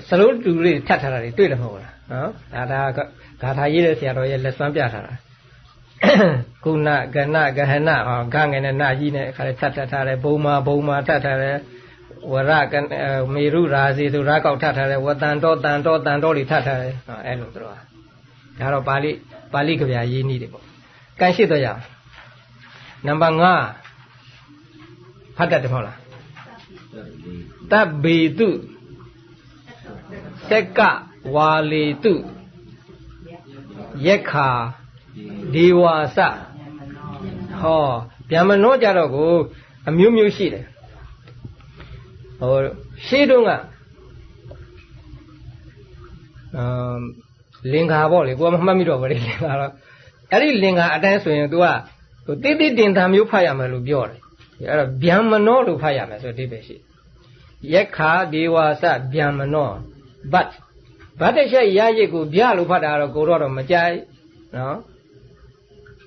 စလုံးတူလေးထပ်ထားတာတွေတွေ့တယ်မဟုတ်လားနော်ဒါဒါဂါထာရေးတဲ့ဆရာတော်ရဲ့လက်စွမ်းပြထားတာကုဏကဏဂဟဏဟောဂငယ်နဲ့နာကြီးနဲ့အခါလေးထပ်ထပ်ထားတယ်ဘုံမာဘုံမာထပ်ထားတယ် ဝရကမေရုရာဇီသူရာကောက်ထပ်ထားတယ်ဝတန်တော်တန်တော်တန်တော်တွေထပ်ထားတယ်ဟောအဲ့လိုသူတို့ဒါတော့ပါဠိပါဠိကဗျာရေးနည်းတယ်ပေါ့ကန်ရှိတော့ရအောင်နံပါတ်5ဖတ်တတ်တယ်မဟုတ်လားတဗ္ဗေတုသက်ကဝါလေတုယက္ခာဒေဝါစဟောဗျမနောကြတော့ကို အမျိုးမျိုးရှိတယ် ဟိုရှေးတုန်းကအမ်လင်္ကာပေါ့လေကိုကမမှတ်မိတော့ဘူးလေလင်္ကာတော့အဲ့ဒီလင်္ကာအတိုင်းဆိုရင် तू ကဟိုတိတိတင်တံမျိုးဖတ်ရမယ်လို့ပြောတယ်အဲ့တော့ဗျမနောလို့ဖတ်ရမယ်ဆိုဒီပဲရှိယက္ခာဒေဝါစဗျမနောဘတ်ဗတ်တချက်ရရစ်ကိုဗျလို့ဖတ်တာတော့ကိုတော့တော့မကြိုက်နော်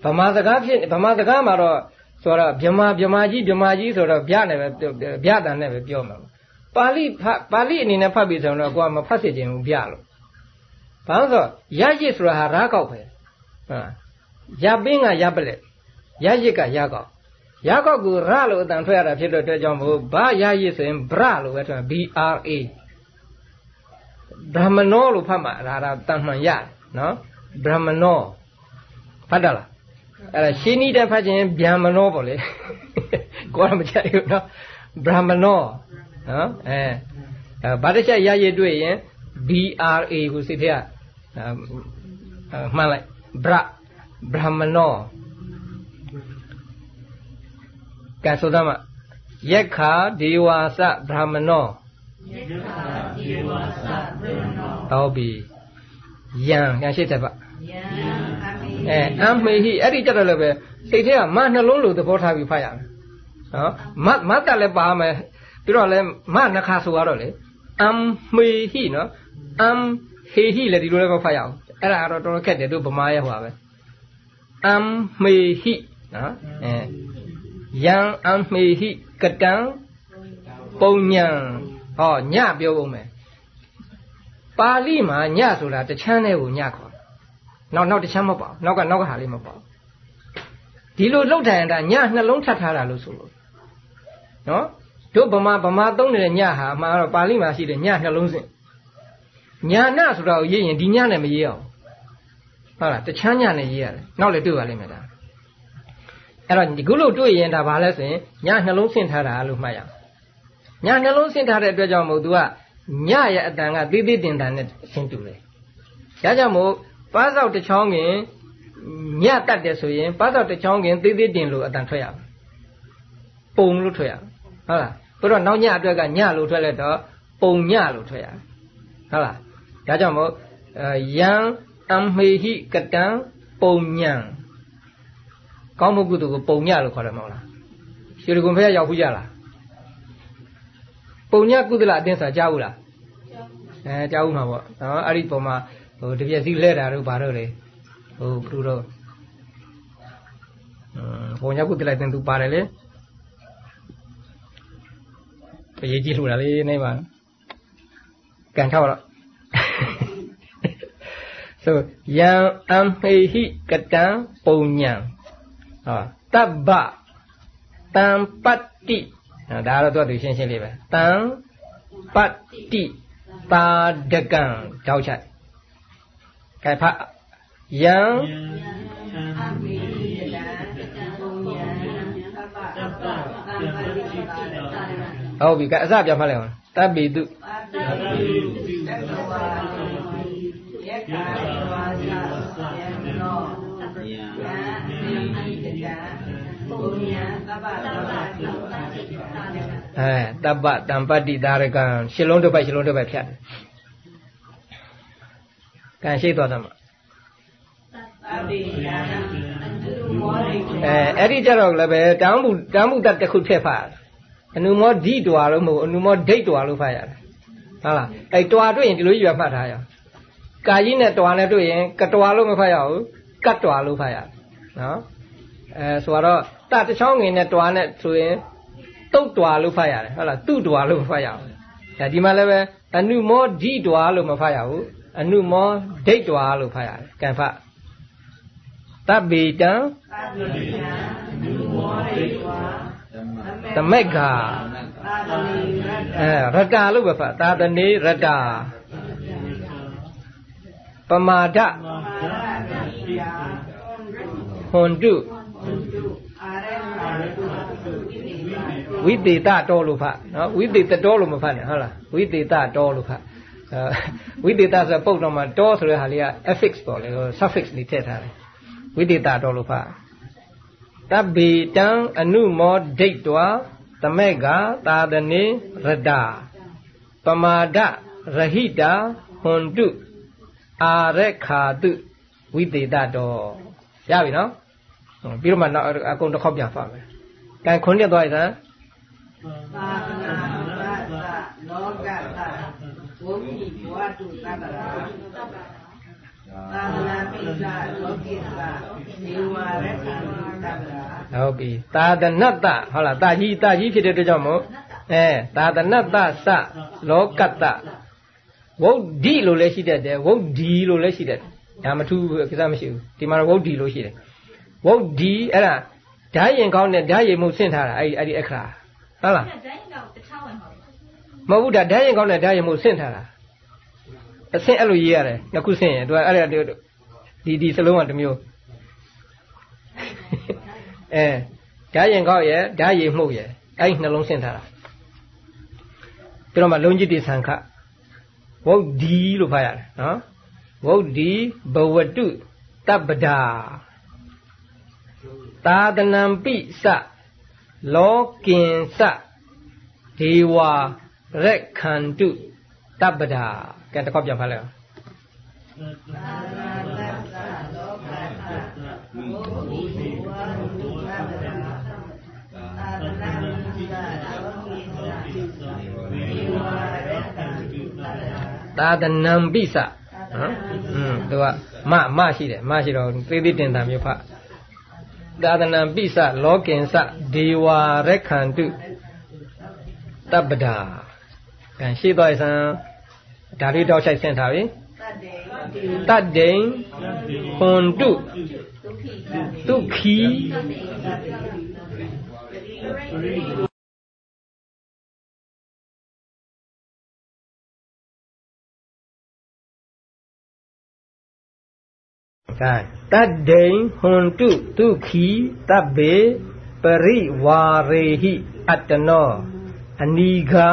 ဗမာစကားဖြစ်ဗမာစကားမှာတော့ ဆိုတော့ဗမာဗမာကြီးဗမာကြီးဆိုတော့ဗျနဲ့ပဲဗျတန်နဲ့ပဲပြောမှာပါဠိပါဠိအနေနဲ့ဖတ်ပြီဆိုတော့ကိုကမဖတ်စေချင်ဘူးဗျလို့ဘာလို့ဆိုရရစ်ဆိုတာဟာရာကောက်ပဲဟုတ်ရပင်းကရပလက်ရရစ်ကရကောက်ရကောက်ကိုရလို့အတန်ထွက်ရတာဖြစ်တဲ့အတွက်ကြောင့်မို့ဘာရရစ်ဆိုရင်ဗရလို့ပဲထွက် B R A ဗြဟ္မနောလို့ဖတ်မှာဒါဒါတန်မှန်ရတယ်နော်ဗြဟ္မနောဖတ်တယ်လား အဲ့ဒါရှင်းနီးတဲ့ဖတ်ခြင်းဗျမနောပေါ့လေကိုယ်တော့မကြိုက်ဘူးနော်ဗြဟ္မနောနော်အဲဗာတချက်ရရည်တွေ့ရင် BRA ကိုစိတ်ထဲကမှန်လိုက်ဗြဗြဟ္မနောကဲဆိုတော့မှယက္ခာဒေဝါစဗြဟ္မနောယက္ခာဒေဝါစဗြဟ္မနောဟုတ်ပြီယံကံရှိတဲ့ပါယံ အဲအမေဟိအဲ့ဒီကြတော့လည်းပဲစိတ်ထဲကမနှလုံးလိုသဘောထားပြီးဖတ်ရမယ်နော်မမတ်တက်လည်းပါမယ်ပြီးတော့လည်းမနှခါဆိုရတော့လေအမ်မေဟိနော်အမ်ဟေဟိလည်းဒီလိုလည်းမဖတ်ရအောင်အဲ့ဒါကတော့တော်တော်ခက်တယ်တို့ဗမာရဲ့ဟွာပဲအမ်မေဟိနော်အဲယံအမ်မေဟိကတံပုံညာဟောညပြောဦးမယ်ပါဠိမှာညဆိုတာတချမ်းတဲ့ကိုညခေါ် နောက်နောက်တချမ်းမပေါ့နောက်ကနောက်ကဟာလေးမပေါ့ဒီလိုလှုပ်ထိုင်တာညနှလုံးထပ်ထားတာလို့ဆိုလို့နော်တို့ဗမာဗမာသုံးနေတဲ့ညဟာအမှန်တော့ပါဠိမှာရှိတဲ့ညနှလုံးစဉ်ညာနာဆိုတာကိုရေးရင်ဒီညနဲ့မရေးအောင်ဟုတ်လားတချမ်းညနဲ့ရေးရတယ်နောက်လည်းတွေ့ပါလိမ့်မယ်ဒါအဲ့တော့ဒီကုလို့တွေ့ရင်ဒါဘာလဲဆိုရင်ညနှလုံးဆင့်ထားတာလို့မှတ်ရအောင်ညနှလုံးဆင့်ထားတဲ့အတွက်ကြောင့်မို့ तू ကညရဲ့အတန်ကသေးသေးတင်တန်နဲ့ဆင့်တူတယ်ဒါကြောင့်မို့ ပါးစောက်တစ်ချောင်းကင်ညတတ်တယ်ဆိုရင်ပါးစောက်တစ်ချောင်းကင်သေးသေးတင်လို့အတန်ထွက်ရမယ်ပုံလို့ထွက်ရဟုတ်လားဘုရားနောက်ညအတွက်ကညလို့ထွက်လိုက်တော့ပုံညလို့ထွက်ရဟုတ်လားဒါကြောင့်မို့ယံအမ္မေဟိကတံပုံညံကောင်းမှုကုသိုလ်ကိုပုံညလို့ခေါ်တယ်မဟုတ်လားရွှေရကွန်ဖက်ရောက်ဘူးကြလားပုံညကုသလအတင်းစာကြားဘူးလားအဲကြားဘူးမှာပေါ့နော်အဲ့ဒီပုံမှာ ဟိုတပြက်စီလဲတာတို့ဘာတို့လေဟိုဘုတို့ပုံညကုသလအတင်းသူပါတယ်လေအရေးကြီးလို့လားလေနေပါကန်ထောက်တော့ဆိုယံအမ္ဟိဟိကတံပုံညာဟောတဗ္ဗတံပတ္တိဒါတော့သူကသူရှင်းရှင်းလေးပဲတံပတ္တိပါဒကံကြောက်ချက် ကဲဖတ်ယံဟုတ်ပြီကအစပြန်ဖတ်လိုက်အောင်တပ္ပိတုတပ္ပိတုသတ္တဝါယက္ခာဝါစာယံနောယံအနိတကံပုညံတပ္ပတပ္ပတိအဲတပ္ပတံပတ္တိဒါရကံရှင်းလုံးတစ်ပိုက်ရှင်းလုံးတစ်ပိုက်ဖြတ် ကံရှိသွားသမှာအဲအဲ့ဒီကြတော့လည်းပဲတောင်းမှုတောင်းမှုတတ်တစ်ခုထည့်ဖတ်အနုမောဓိတွာလို့မဟုတ်အနုမောဒိတ်တွာလို့ဖတ်ရတယ်ဟုတ်လားအဲ့တွာတွေ့ရင်ဒီလိုရွယ်မှတ်ထားရအောင်ကာကြီးနဲ့တွာနဲ့တွေ့ရင်ကတွာလို့မဖတ်ရဘူးကတ်တွာလို့ဖတ်ရနော်အဲဆိုတော့တတချောင်းငင်နဲ့တွာနဲ့ဆိုရင်တုတ်တွာလို့ဖတ်ရတယ်ဟုတ်လားသူ့တွာလို့မဖတ်ရဘူးဒါဒီမှာလည်းပဲအနုမောဓိတွာလို့မဖတ်ရဘူး အနုမောဒိတ်တွာလို့ဖတ်ရတယ်ကံဖတ်တပ္ပိတံတပ္ပိတံအနုမောဒိတ်တွာသမက္ခာအဲရတလို့ပဲဖတ်သာသနေရတပမာဒဟွန်တုဝိသေတတော်လို့ဖတ်နော်ဝိသေတတော်လို့မဖတ်နဲ့ဟုတ်လားဝိသေတတော်လို့ဖတ် ဝိသေတဆိုပုတ်တော့မှတော်ဆိုတဲ့ဟာလေးက affix ပေါ့လေ suffix လေးထည့်ထားတယ်ဝိသေတတော်လို့ဖတ်တဗ္ဗေတံအနုမောဒိတ်တောတမေကသာသနေရတပမာဒရဟိတာဟွန်တုအာရခာတုဝိသေတတော်ရပြီနော်ပြီးတော့မှနောက်အကုန်တစ်ခေါက်ပြန်ဖတ်မယ်။ကဲခွန်းတက်သွားရစမ်းသာသနာ့လောကတဝိမိဘဝ တုသဗ္ဗရာသာသနာပိစ္ဆလောကိစ္စဒေဝရတ္တသဗ္ဗရာဟုတ်ပြီသာသနတ္တဟုတ်လားတာကြီးတာကြီးဖြစ်တဲ့အတွက်ကြောင့်မို့အဲသာသနတ္တသလောကတ္တဝုဒ္ဓိလို့လည်းရှိတတ်တယ်ဝုဒ္ဓီလို့လည်းရှိတတ်တယ်ဒါမထူးကိစ္စမရှိဘူးဒီမှာဝုဒ္ဓီလို့ရှိတယ်ဝုဒ္ဓီအဲ့ဒါဓာတ်ရင်ကောင်းနဲ့ဓာတ်ရင်မှုဆင့်ထားတာအဲ့ဒီအဲ့ဒီအခရာဟုတ်လားဓာတ်ရင်ကောင်းတခြားဝင်မဟုတ်ဘူးဒါဓာတ်ရင်ကောင်းနဲ့ဓာတ်ရင်မှုဆင့်ထားတာ အဆင့်အဲ့လိုရေးရတယ်နှစ်ခုဆင့်ရင်သူကအဲ့ဒါဒီဒီစလုံးကတစ်မျိုးအဲဓာတ်ရင်ကောက်ရဲ့ဓာတ်ရင်မှုရဲ့အဲ့ဒီနှလုံးဆင့်ထားတာပြီးတော့မှလုံးจิตတိသံခဝုတ်ဒီလို့ဖတ်ရတယ်နော်ဝုတ်ဒီဘဝတုတပ္ပဒာသာသနံပိစလောကင်စဒေဝရက်ခန္တုတပ္ပဒာ ကဲတစ်ခေါက်ပြန်ဖတ်လိုက်အောင်သာသနံပိစနော်อืมသူကမမရှိတယ်မရှိတော့သေးသေးတင်တာမျိုးဖတ်သာသနံပိစလောကင်စဒေဝရက်ခန္တုတပ္ပဒာကံရှိသွားစံ ဒါလေးတောက်ဆိုင်ဆင့်ထားပြီတတ္တိန်ဟွန်တုဒုက္ခီကဲတတ္တိန်ဟွန်တုဒုက္ခီတဗ္ဗေပရိဝါရေဟိအတ္တနောအနိဃာ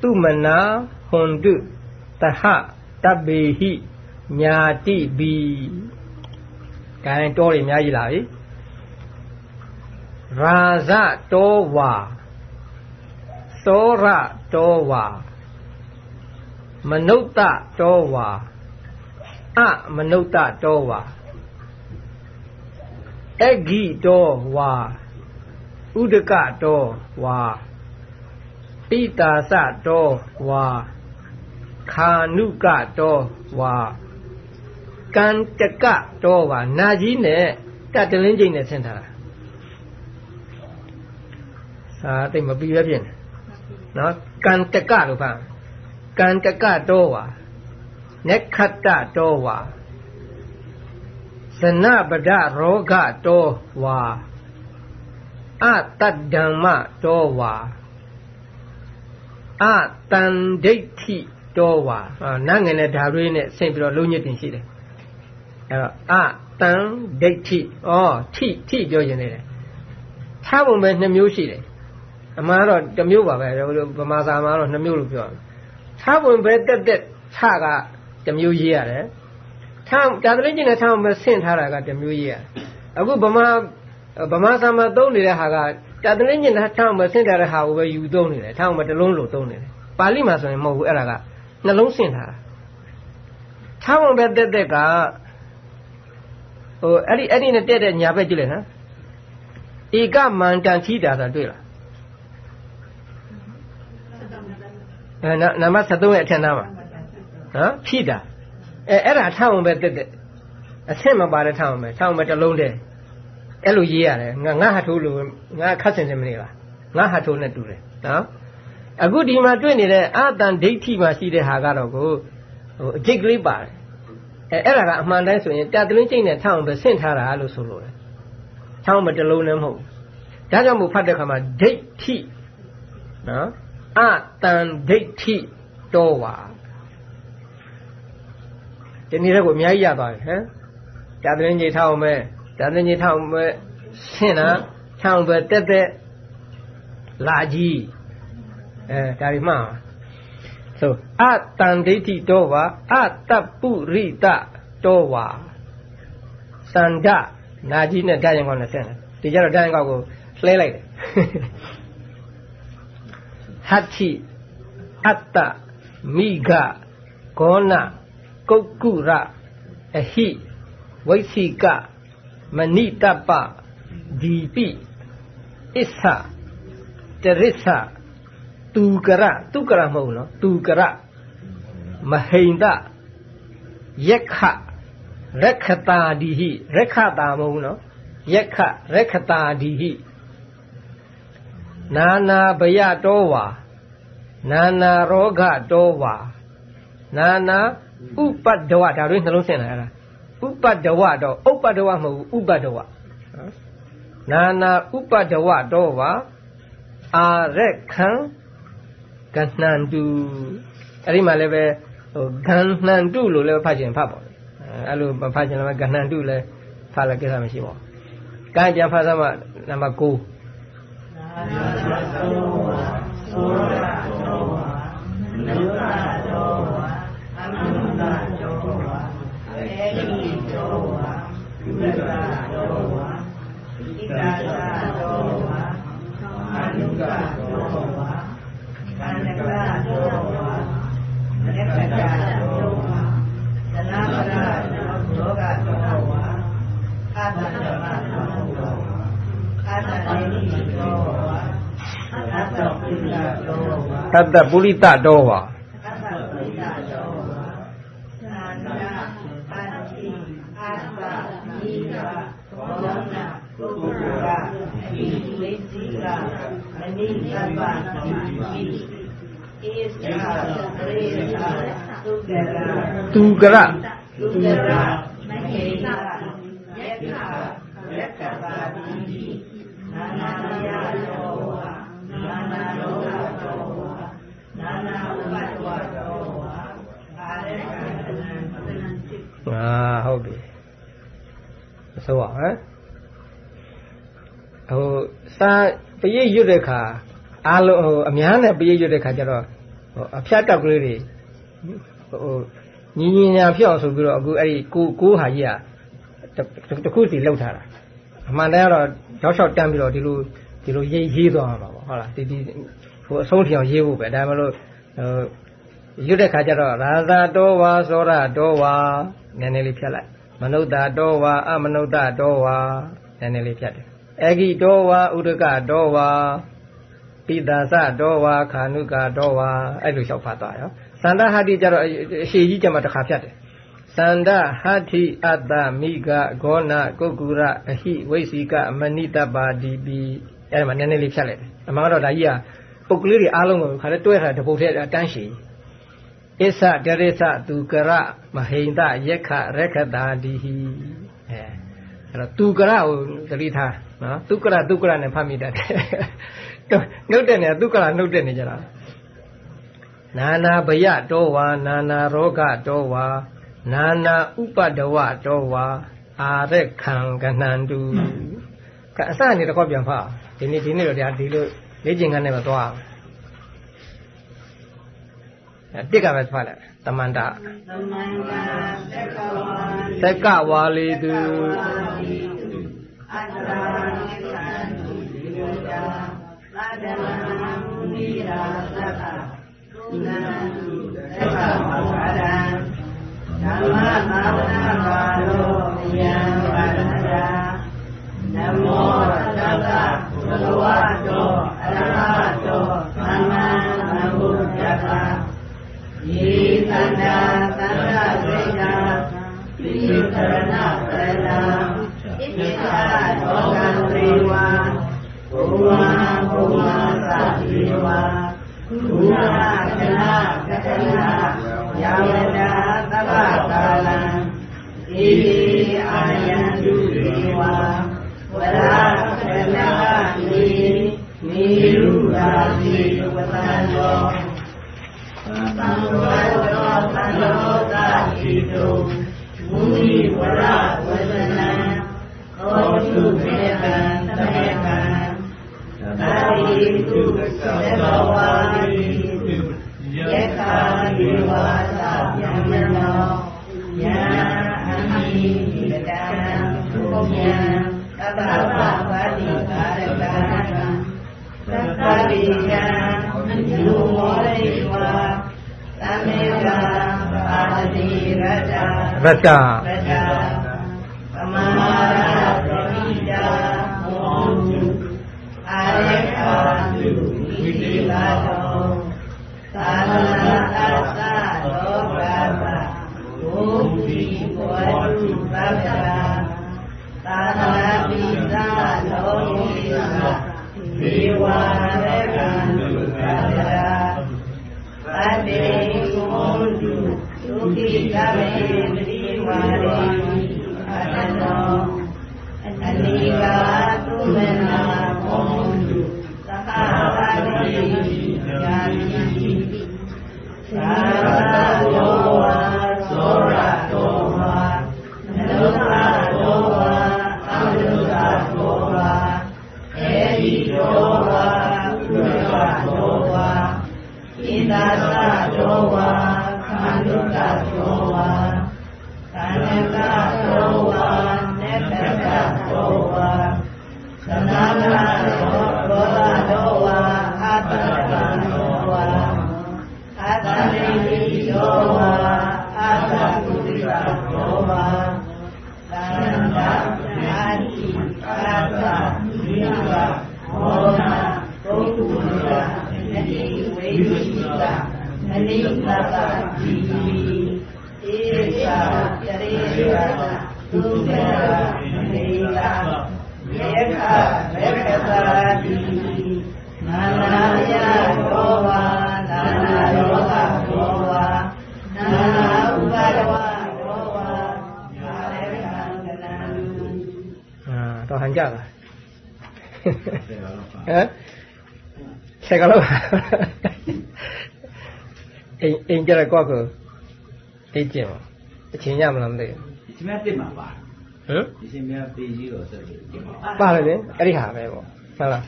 သူမနာဟွန်တု တဟတဗ္ဗေဟိညာတိဘီကဲတောတွေအများကြီးလာပြီရာဇတောဝါသောရတောဝါမနုဿတောဝါအမနုဿတောဝါအဂိတောဝါဥဒကတောဝါပိတာစတောဝါ ခာနုကတောဝါကံတကတောဝါနာကြီးနဲ့တတလင်းကျိန်နဲ့ဆင်းထားတာစာတိတ်မပြီးရဖြစ်နေနော်ကံတကလို့ဖတ်ကံတကတောဝါနက္ခတ္တတောဝါဇနပဒရောဂတောဝါအတတ္ဓမ္မတောဝါအတန်ဒိဋ္ဌိ တောဝါနာငယ်နဲ့ဓာရွေးနဲ့ဆင့်ပြီးတော့လုံးညစ်တင်ရှိတယ်အဲတော့အတန်ဒိဋ္ဌိဩထိထိပြောရင်လည်းထားပုံပဲနှစ်မျိုးရှိတယ်အမှန်တော့တစ်မျိုးပါပဲဗမာစာမှာတော့နှစ်မျိုးလို့ပြောတယ်ထားပုံပဲတက်တက်ထကတစ်မျိုးရေးရတယ်ထားဒါတလင်းကျင်နဲ့ထားပုံပဲဆင့်ထားတာကတစ်မျိုးရေးရတယ်အခုဗမာဗမာစာမှာသုံးနေတဲ့ဟာကတာတလင်းကျင်နဲ့ထားပုံပဲဆင့်ထားတဲ့ဟာကိုပဲယူသုံးနေတယ်ထားပုံပဲတစ်လုံးလို့သုံးနေတယ်ပါဠိမှာဆိုရင်မဟုတ်ဘူးအဲ့ဒါက နှလုံးဆင့်ထားတာထားပုံပဲတက်တက်ကဟိုအဲ့ဒီအဲ့ဒီနဲ့တက်တဲ့ညာဘက်ကြည့်လိုက်နော်ဧကမန္တန်ထိတာဆိုတာတွေ့လားအဲနံပါတ်73ရဲ့အထက်နားမှာနော်ဖြိတာအဲအဲ့ဒါထောင်ပဲတက်တက်အဆင့်မပါတဲ့ထောင်ပဲထောင်ပဲတစ်လုံးတည်းအဲ့လိုရေးရတယ်ငါငါဟာထိုးလို့ငါခတ်စင်စင်မနေလားငါဟာထိုးနဲ့တူတယ်နော် အခုဒီမှာတွေ့နေတဲ့အတန်ဒိဋ္ဌိမှာရှိတဲ့ဟာကတော့ကိုဟိုအကျိတ်ကလေးပါတယ်အဲအဲ့ဒါကအမှန်တိုင်းဆိုရင်တတလင်းကျိတ်နဲ့ထောင်ပဲဆင့်ထားတာလို့ဆိုလို့တယ်ထောင်ပဲတစ်လုံးလည်းမဟုတ်ဘူးဒါကြောင့်မို့ဖတ်တဲ့ခါမှာဒိဋ္ဌိနော်အတန်ဒိဋ္ဌိတောဝါဒီနေ့တော့ကိုအများကြီးရသွားပြီဟမ်တာတရင်ကြီးထောက်မဲ့တာတရင်ကြီးထောက်မဲ့ဆင့်တာထောင်ပဲတက်တက်လာကြီး အဲဒါဒီမှဆိုအတန်ဒိဋ္ဌိတောဝါအတပုရိတတောဝါစန္ဒနာကြီးနဲ့တာရင်ကောင်းနဲ့ဆင့်တယ်ဒီကြတော့တာရင်ကောက်ကိုလှဲလိုက်တယ်ဟတ္ထိအတ္တမိဂဂောနကုတ်ကုရအဟိဝိသိကမဏိတပဒီပိအစ္ဆတရစ္ဆ သူကရသူကရမဟုတ်နော်သူကရမဟိန္ဒယက္ခရက္ခတာဒီဟိရက္ခတာမဟုတ်နော်ယက္ခရက္ခတာဒီဟိနာနာဘယတောဝါနာနာရောဂတောဝါနာနာဥပတ္တဝဒါတွေနှလုံးဆင်လာရတာဥပတ္တဝတော့ဥပတ္တဝမဟုတ်ဘူးဥပတ္တဝနာနာဥပတ္တဝတော့ဝါအာရက်ခံ ကဏ္ဍတုအဲ့ဒီမှာလည်းပဲဟိုကဏ္ဍတုလို့လည်းဖတ်ခြင်းဖတ်ပါဘူးအဲ့လိုဖတ်ခြင်းလည်းကဏ္ဍတုလည်းဖတ်လည်းကိစ္စမရှိပါဘူးကံကြံဖတ်သမှနံပါတ်9အနုကတော ဝါကန္နကတောဝါမနကကတောဝါသနာပရတောကတောဝါအာသတမတောဝါအာသတိတောဝါအာသပိလတောဝါ တတ္တပုရိတတော်ဝါ အတ္တဝိဒတောဝါသာနာအတ္တိအတ္တမိကဘောနာကုက္ကုရာအဟိဝိသိကမဏိကပ္ပတိပိဧစရာရေ သာသုကရာသူကရသုကရာမဟေယယက္ခယက္ခပါတိနာနာယယောဝါနာနာရောဂတောဝါနာနာဥပတ္တဝတောဝါအာရကံတနံပတနံတိအာဟုတ်ပြီအစိုးရဟမ်ဟိုစာပရိတ်ရွတ်တဲ့ခါအားလုံးဟိုအများနဲ့ပရိတ်ရွတ်တဲ့ခါကျတော့ဟို အဖျတ်တောက်ကလေးတွေဟိုညီညီညာဖြောက်ဆိုပြီးတော့အခုအဲ့ဒီကိုကိုဟာကြီးကတခုစီလောက်ထားတာအမှန်တမ်းကတော့တောက်လျှောက်တန်းပြီးတော့ဒီလိုဒီလိုရေးရေးသွားမှာပါဟုတ်လားဒီဒီဟိုအဆုံးထင်အောင်ရေးဖို့ပဲဒါမှမဟုတ်ဟိုရွတ်တဲ့ခါကျတော့ရာဇာတောဝါသောရတောဝါနည်းနည်းလေးဖြတ်လိုက်မနုဿတောဝါအမနုဿတောဝါနည်းနည်းလေးဖြတ်တယ်အဂိတောဝါဥဒကတောဝါ ပိတာသတောဝါခာနုကတောဝါအဲ့လိုလျှောက်ဖတ်သွားရောသန္တဟတိကျတော့အရှိကြီးကျမှတစ်ခါဖြတ်တယ်သန္တဟတိအတ္တမိကဂောနကုက္ကူရအဟိဝိစီကမဏိတပ္ပါတိပိအဲ့ဒါမှနည်းနည်းလေးဖြတ်လိုက်တယ်အမှန်ကတော့ဒါကြီးကပုတ်ကလေးတွေအားလုံးကိုခါလေးတွဲထားတဲ့ပုတ်ထဲတန်းရှည်အစ္ဆတရိစ္ဆသူကရမဟိန္ဒယက္ခရက္ခတာတိဟိအဲအဲ့တော့သူကရကိုသတိထားနော်သူကရသူကရနဲ့ဖတ်မိတတ်တယ် နှုတ်တဲ့နေသူကရနှုတ်တဲ့နေကြတာနာနာဘယတောဝါနာနာရောဂတောဝါနာနာဥပဒဝတောဝါအာရခံကဏန္တုကအစအနေတစ်ခေါက်ပြန်ဖတ်ဒီနေ့ဒီနေ့တော့ဒါဒီလိုလေ့ကျင့်ခန်းနဲ့ပဲသွားအောင်တစ်ကပဲဖတ်လိုက်တမန္တသမန္တာသက္ကဝါသက်ကဝါလီတုအတ္တရာနိသံတုဒီယောယာ သာဒနာမုနိရာသတ္တသုနံတုသက္ကဝါဝါဒံဓမ္မသာဝနာပါလောယံပါဒနာနမောတတ္တဘဂဝတောအရဟတောသမ္မာသမ္ဗုဒ္ဓတ္တယေသန္တာသန္တာဝိနာပိသရဏပရဏံဣတိကာသောကံသေဝါ ဘုဝါဘုဝါသတိဝါကုဏကနာကတနာယာဝနာသဗ္ဗကာလံဣတိအာယံတုဒေဝါဝရကနာနိနိရုရာတိဝတံသောသံဃာတော်သံဃာတော်တိတုမုနိဝရဝဇနံသောတုမေတံသမေ ကံသာရိတုသေဘဝါတိယက္ခာဒီဝါသယံမနောယံအမိတတံဘုယံသဗ္ဗဗာတိကာရကံသဗ္ဗတိယံလူမောရိဝါသမေကပါတိရတ္တရတ္တ ကြပါဟမ်ဆယ်ကလောက်အိမ်အိမ်ကြရကောက်ကိုသိကျင်ပါအချင်းရမလားမသိဒီစမတက်မှာပါဘူးဟမ်ဒီစမပေကြီးတော့ဆက်တယ်ဒီမှာပါတယ်လေအဲ့ဒီဟာပဲပေါ့ဟုတ်လား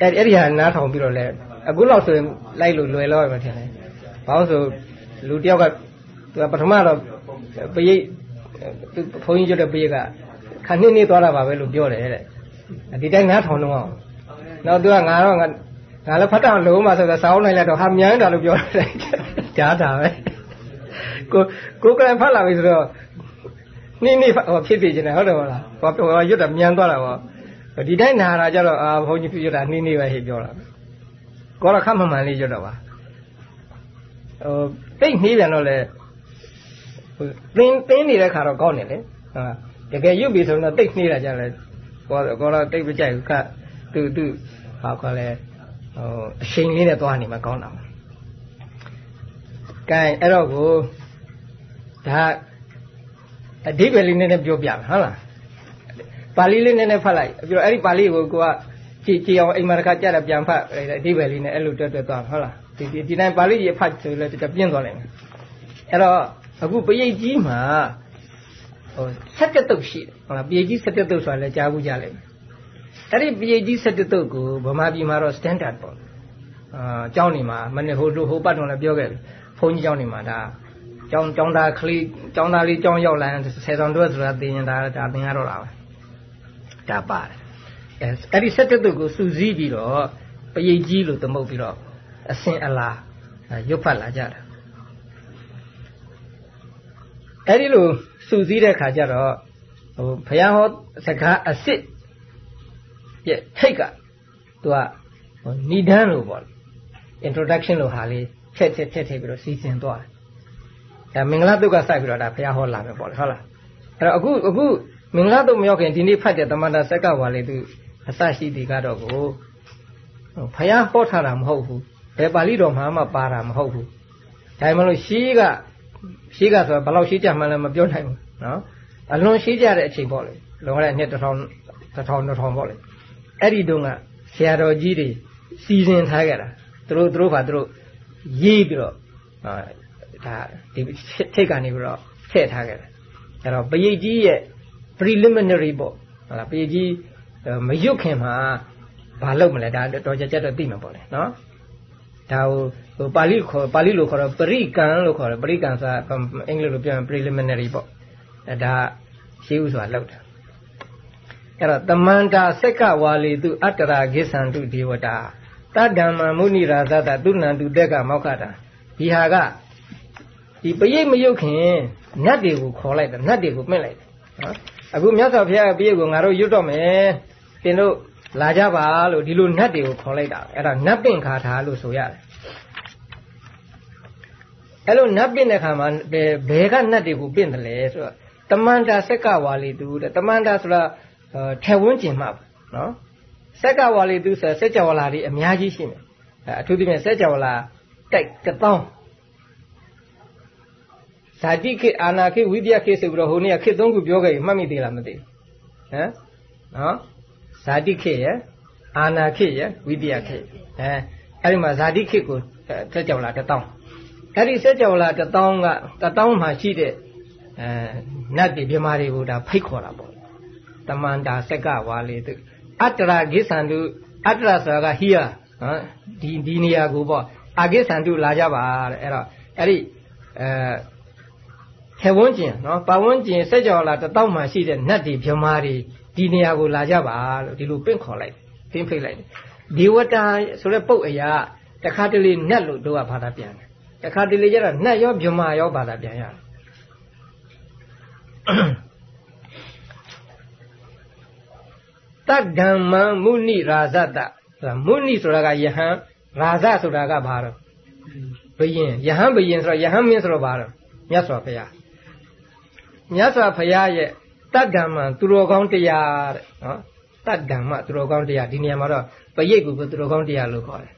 အဲ့ဒီအဲ့ဒီဟာနားထောင်ပြီးတော့လဲအခုလောက်ဆိုရင်လိုက်လို့လွယ်တော့မှထင်တယ်ဘာလို့ဆိုလူတယောက်ကသူကပထမတော့ပရိတ်သူဘုန်းကြီးကျွတ်တဲ့ပရိတ်က ခဏနေသွားတာပါပဲလို့ပြောတယ်တဲ့ဒီတိုင်းနားထောင်တော့အောင်နောက်သူကငါတော့ငါငါလည်းဖတ်တော့လုံးမှဆိုတော့စောင်းလိုက်လိုက်တော့ဟာမြိုင်းတာလို့ပြောတယ်ကြားတာပဲကိုကိုကလည်းဖတ်လာပြီဆိုတော့နိနိဟောဖြစ်ဖြစ်ခြင်းတယ်ဟုတ်တယ်မလားဟောဟောရွတ်တာမြန်သွားတာပေါ့ဒီတိုင်းနာတာကြတော့အာဘုန်းကြီးပြရွတ်တာနိနိပဲဟေ့ပြောတာကောရခမမှန်လေးရွတ်တော့ပါဟိုတိတ်နှီးပြန်တော့လေဟိုသင်းသင်းနေတဲ့ခါတော့ကောင်းတယ်လေဟုတ် တကယ်ရွတ်ပြီဆိုတော့တိတ်နှီးတာကြတယ်ကောကောရတိတ်မကြိုက်ဘူးခသူသူဟာခေါ်လဲဟိုအချိန်လေးနဲ့သွားနေမှာကောင်းတာပါကဲအဲ့တော့ကိုဒါအဓိပ္ပာယ်လေးနည်းနည်းပြောပြမယ်ဟုတ်လားပါဠိလေးနည်းနည်းဖတ်လိုက်ပြီးတော့အဲ့ဒီပါဠိကိုကိုကကြည်ကြည်အောင်အိမ်မှာတစ်ခါကြက်ပြန်ဖတ်အဓိပ္ပာယ်လေးနဲ့အဲ့လိုတွဲတွဲသွားဟုတ်လားဒီဒီဒီတိုင်းပါဠိရေဖတ်ဆိုလဲတပြင်းသွားလိမ့်မယ်အဲ့တော့အခုပရိတ်ကြီးမှာ ဟို17တုပ်ရှိတယ်ဟုတ်လားပရိတ်ကြီး17တုပ်ဆိုတာလည်းကြားဘူးကြလိမ့်မယ်အဲ့ဒီပရိတ်ကြီး17တုပ်ကိုဗမာပြည်မှာတော့ standard ပေါ့အာကျောင်းနေမှာမနေ့ဟိုဟိုပတ်တော့လည်းပြောခဲ့တယ်ဘုန်းကြီးကျောင်းနေမှာဒါကျောင်းကျောင်းသားကလေးကျောင်းသားလေးကျောင်းရောက်လာရင်ဆယ်ဆောင်တွဲဆိုတာသင်ရင်ဒါဒါသင်ရတော့တာပဲဒါပါတယ်အဲအဲ့ဒီ17တုပ်ကိုစူးစီးပြီးတော့ပရိတ်ကြီးလို့သမုတ်ပြီးတော့အစင်အလားရွတ်ဖတ်လာကြတာ အဲ့ဒီလိုစူးစီးတဲ့ခါကျတော့ဟိုဘုရားဟောစကားအစ်စ်ရဲ့ထိတ်ကသူကဟိုဏိဒန်းလို့ပေါ့ introduction လို့ဟာလေးဖြက်ဖြက်ဖြက်ထည့်ပြီးတော့စီစဉ်သွားတယ်ဒါမင်္ဂလာတုတ်ကစိုက်ပြီးတော့ဒါဘုရားဟောလာမယ်ပေါ့လေဟုတ်လားအဲ့တော့အခုအခုမင်္ဂလာတုတ်မရောက်ခင်ဒီနေ့ဖတ်တဲ့တမန်တော်ဆက်ကဝါလေးသူအစရှိဒီကတော့ကိုဘုရားဟောထားတာမဟုတ်ဘူးဘယ်ပါဠိတော်မှာမှပါတာမဟုတ်ဘူးဒါမှမဟုတ်ရှီးက ရှီးကဆိုတာဘယ်လောက်ရှီးကြမှန်းလည်းမပြောနိုင်ဘူးနော်အလွန်ရှီးကြတဲ့အချိန်ပေါ့လေလွန်ခဲ့တဲ့နှစ်1000 1000 2000ပေါ့လေအဲ့ဒီတုန်းကဆရာတော်ကြီးတွေစီစဉ်ထားကြတာသူတို့သူတို့ဘာသူတို့ရေးပြီးတော့အာဒါဒီထိတ်ကနေပြီးတော့ထည့်ထားခဲ့တယ်အဲ့တော့ပရိတ်ကြီးရဲ့ preliminary ပေါ့ဟုတ်လားပရိတ်ကြီးမရွတ်ခင်မှာဘာလုပ်မလဲဒါတော်ကြကြတော့သိမှာပေါ့လေနော်ဒါ ဟိုပါဠိခေါ်ပါဠိလိုခေါ်တော့ပရိကံလို့ခေါ်တယ်ပရိကံဆိုတာအင်္ဂလိပ်လိုပြောရင် preliminary ပေါ့အဲဒါရှင်းဥစွာလောက်တာအဲ့တော့တမန္တာစက်ကဝါလီတုအတ္တရာဂိသန္တုဒေဝတာတတ္တမ္မမုဏိရာသတသုဏန္တုတက်ကမောက္ခတာဒီဟာကဒီပရိတ်မယုတ်ခင်နတ်တွေကိုခေါ်လိုက်တာနတ်တွေကိုမြင့်လိုက်တယ်နော်အခုမြတ်စွာဘုရားရဲ့ပရိတ်ကိုငါတို့ရွတ်တော့မယ်သင်တို့လာကြပါလို့ဒီလိုနတ်တွေကိုခေါ်လိုက်တာအဲ့ဒါနတ်ပင့်ခါထားလို့ဆိုရတယ် အဲ့လိုနတ်ပင့်တဲ့ခါမှာဘယ်ကနတ်တွေကိုပင့်တယ်လဲဆိုတော့တမန္တာစက်ကဝါလီတူတဲ့တမန္တာဆိုတာထဲဝန်းကျင်မှာနော်စက်ကဝါလီတူဆိုစက်ကြဝဠာတွေအများကြီးရှိမယ်အထူးသဖြင့်စက်ကြဝဠာတိုက်တပေါင်းဇာတိခေအာနာခေဝိတ္တခေဆိုပြီးတော့ဟိုနေ့ကခေသုံးခုပြောခဲ့ရင်မှတ်မိသေးလားမသိဘူးဟမ်နော်ဇာတိခေရအာနာခေရဝိတ္တခေအဲအဲ့ဒီမှာဇာတိခေကိုစက်ကြဝဠာတပေါင်း အဲ့ဒီစက်ကြဝဠာတပေါင်းကတပေါင်းမှာရှိတဲ့အဲနတ်တွေမြမာတွေကိုဒါဖိတ်ခေါ်တာပေါ့တမန္တာစက်ကဝါလေသူအတ္တရာဂိသန္တုအတ္တရာဆိုတာကဟိယနော်ဒီဒီနေရာကိုပေါ့အာဂိသန္တုလာကြပါတဲ့အဲ့တော့အဲ့ဒီအဲခေဝန်းကျင်နော်ပဝန်းကျင်စက်ကြောလာတတောက်မှရှိတဲ့နတ်တွေမြမာတွေဒီနေရာကိုလာကြပါလို့ဒီလိုပင့်ခေါ်လိုက်ပင့်ဖိတ်လိုက်ဒေဝတာဆိုတဲ့ပုတ်အရာတခါတလေနတ်လို့တို့ကဘာသာပြန်တယ် တခါတလေကျတော့နတ်ရောမြမာရောဘာသာပြန်ရတယ်တတ္ဓမ္မမုဏိရာဇတဆိုတာမုဏိဆိုတာကယဟန်ရာဇဆိုတာကဘာတော့ဘယင်ယဟန်ဘယင်ဆိုတော့ယဟန်မင်းဆိုတော့ဘာလဲမြတ်စွာဘုရားမြတ်စွာဘုရားရဲ့တတ္တမံသူတော်ကောင်းတရားတဲ့နော်တတ္တမသူတော်ကောင်းတရားဒီနေရာမှာတော့ပရိတ်ကူကိုသူတော်ကောင်းတရားလို့ခေါ်တယ်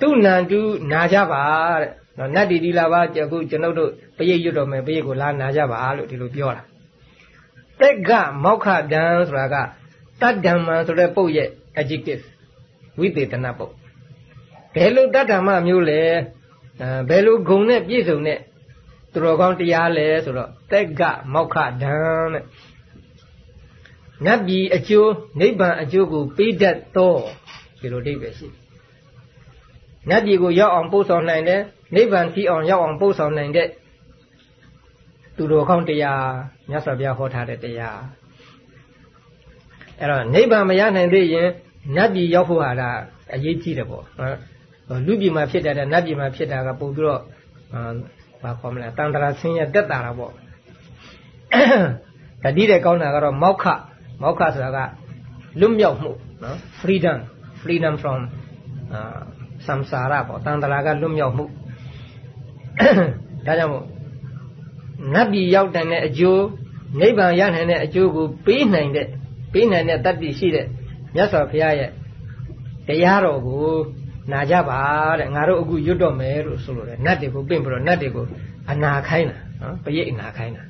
သူနန္တုနာကြပါတဲ့နော်နတ်တီဒီလာပါအခုကျွန်ုပ်တို့ပရိတ်ရွတ်တော်မယ်ပရိတ်ကိုလာနာကြပါလို့ဒီလိုပြောတာတက်ကမောက္ခဒံဆိုတာကတတ္တမံဆိုတဲ့ပုတ်ရဲ့ adjective ဝိသေသနပုတ်ဘယ်လိုတတ္တမမျိုးလဲအဲဘယ်လိုဂုံနဲ့ပြည့်စုံတဲ့သူတော်ကောင်းတရားလဲဆိုတော့တက်ကမောက္ခဒံတဲ့နတ်ပြည်အကျိုးနိဗ္ဗာန်အကျိုးကိုပေးတတ်သောဒီလိုအဓိပ္ပာယ်ရှိ နတ်ပြည်ကိုရောက်အောင်ပို့ဆောင်နိုင်တဲ့နိဗ္ဗာန်ကြည့်အောင်ရောက်အောင်ပို့ဆောင်နိုင်တဲ့သူတော်ကောင်းတရားမြတ်စွာဘုရားဟောထားတဲ့တရားအဲ့တော့နိဗ္ဗာန်မရနိုင်သေးရင်နတ်ပြည်ရောက်ဖို့ဟာဒါအရေးကြီးတယ်ပေါ့လူပြည်မှာဖြစ်တဲ့နတ်ပြည်မှာဖြစ်တာကပို့ပြီးတော့ဘာခေါ်မလဲတန်တရာဆင်းရဲတက်တာတာပေါ့တတိတဲ့ကောင်းတာကတော့မောက္ခမောက္ခဆိုတာကလွတ်မြောက်မှုနော် freedom freedom from အာ samsara ပေါ့တန်တရာကလွတ်မြောက်မှုဒါကြောင့်မို့နတ်ပြည်ရောက်တဲ့အကျိုးနိဗ္ဗာန်ရနိုင်တဲ့အကျိုးကိုပေးနိုင်တဲ့ပေးနိုင်တဲ့တတ္တိရှိတဲ့မြတ်စွာဘုရားရဲ့တရားတော်ကိုနာကြပါတဲ့ငါတို့အခုရွတ်တော့မယ်လို့ဆိုလို့တယ်နတ်တွေကိုပင့်ပြီးတော့နတ်တွေကိုအနာခိုင်းတာနော်ပရိတ်အနာခိုင်းတာ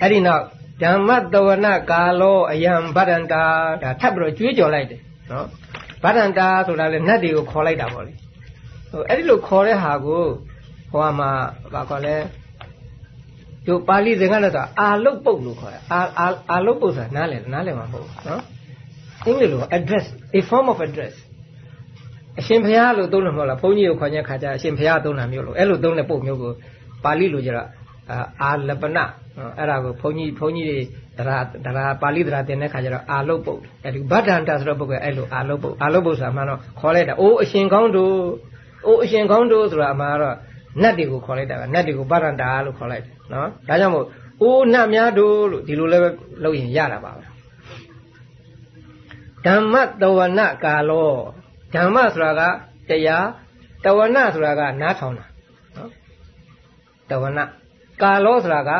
အဲ့ဒီနောက်ဓမ္မတဝနာကာလောအယံဗဒန္တာဒါထပ်ပြီးတော့ကြွေးကြော်လိုက်တယ်နော် ဗဒန္တာဆိုတာလေနတ်တွေကိုခေါ်လိုက်တာပေါ့လေဟိုအဲ့ဒီလိုခေါ်တဲ့ဟာကိုဟိုမှာဘာခေါ်လဲကျိုပါဠိစကားနဲ့ဆိုအာလုတ်ပုတ်လို့ခေါ်တယ်အာအာအာလုတ်ပုတ်ဆိုတာနားလည်နားလည်မှာမဟုတ်ဘူးနော်အင်္ဂလိပ်လို address a form of address အရှင်ဘုရားလို့သုံးလို့မဟုတ်လားဘုန်းကြီးကိုခေါ်ညက်ခါကြအရှင်ဘုရားသုံးတာမျိုးလို့အဲ့လိုသုံးတဲ့ပုတ်မျိုးကိုပါဠိလိုကြတော့အာလပနအဲ့ဒါကိုဘုန်းကြီးဘုန်းကြီးတွေ တရားတရားပါဠိတရားသင်တဲ့ခါကျတော့အာလုတ်ပုတ်အဲ့ဒီဗဒ္ဒန္တဆိုတဲ့ပုတ်ကအဲ့လိုအာလုတ်ပုတ်အာလုတ်ပုတ်ဆိုတာမှတော့ခေါ်လိုက်တာအိုးအရှင်ကောင်းတို့အိုးအရှင်ကောင်းတို့ဆိုတာအမှတော့နတ်တွေကိုခေါ်လိုက်တာကနတ်တွေကိုဗဒ္ဒန္တာလို့ခေါ်လိုက်တယ်နော်ဒါကြောင့်မို့အိုးနတ်များတို့လို့ဒီလိုလည်းလုပ်ရင်ရတာပါပဲဓမ္မတဝနကာလောဓမ္မဆိုတာကတရားတဝနဆိုတာကနားထောင်တာနော်တဝနကာလောဆိုတာက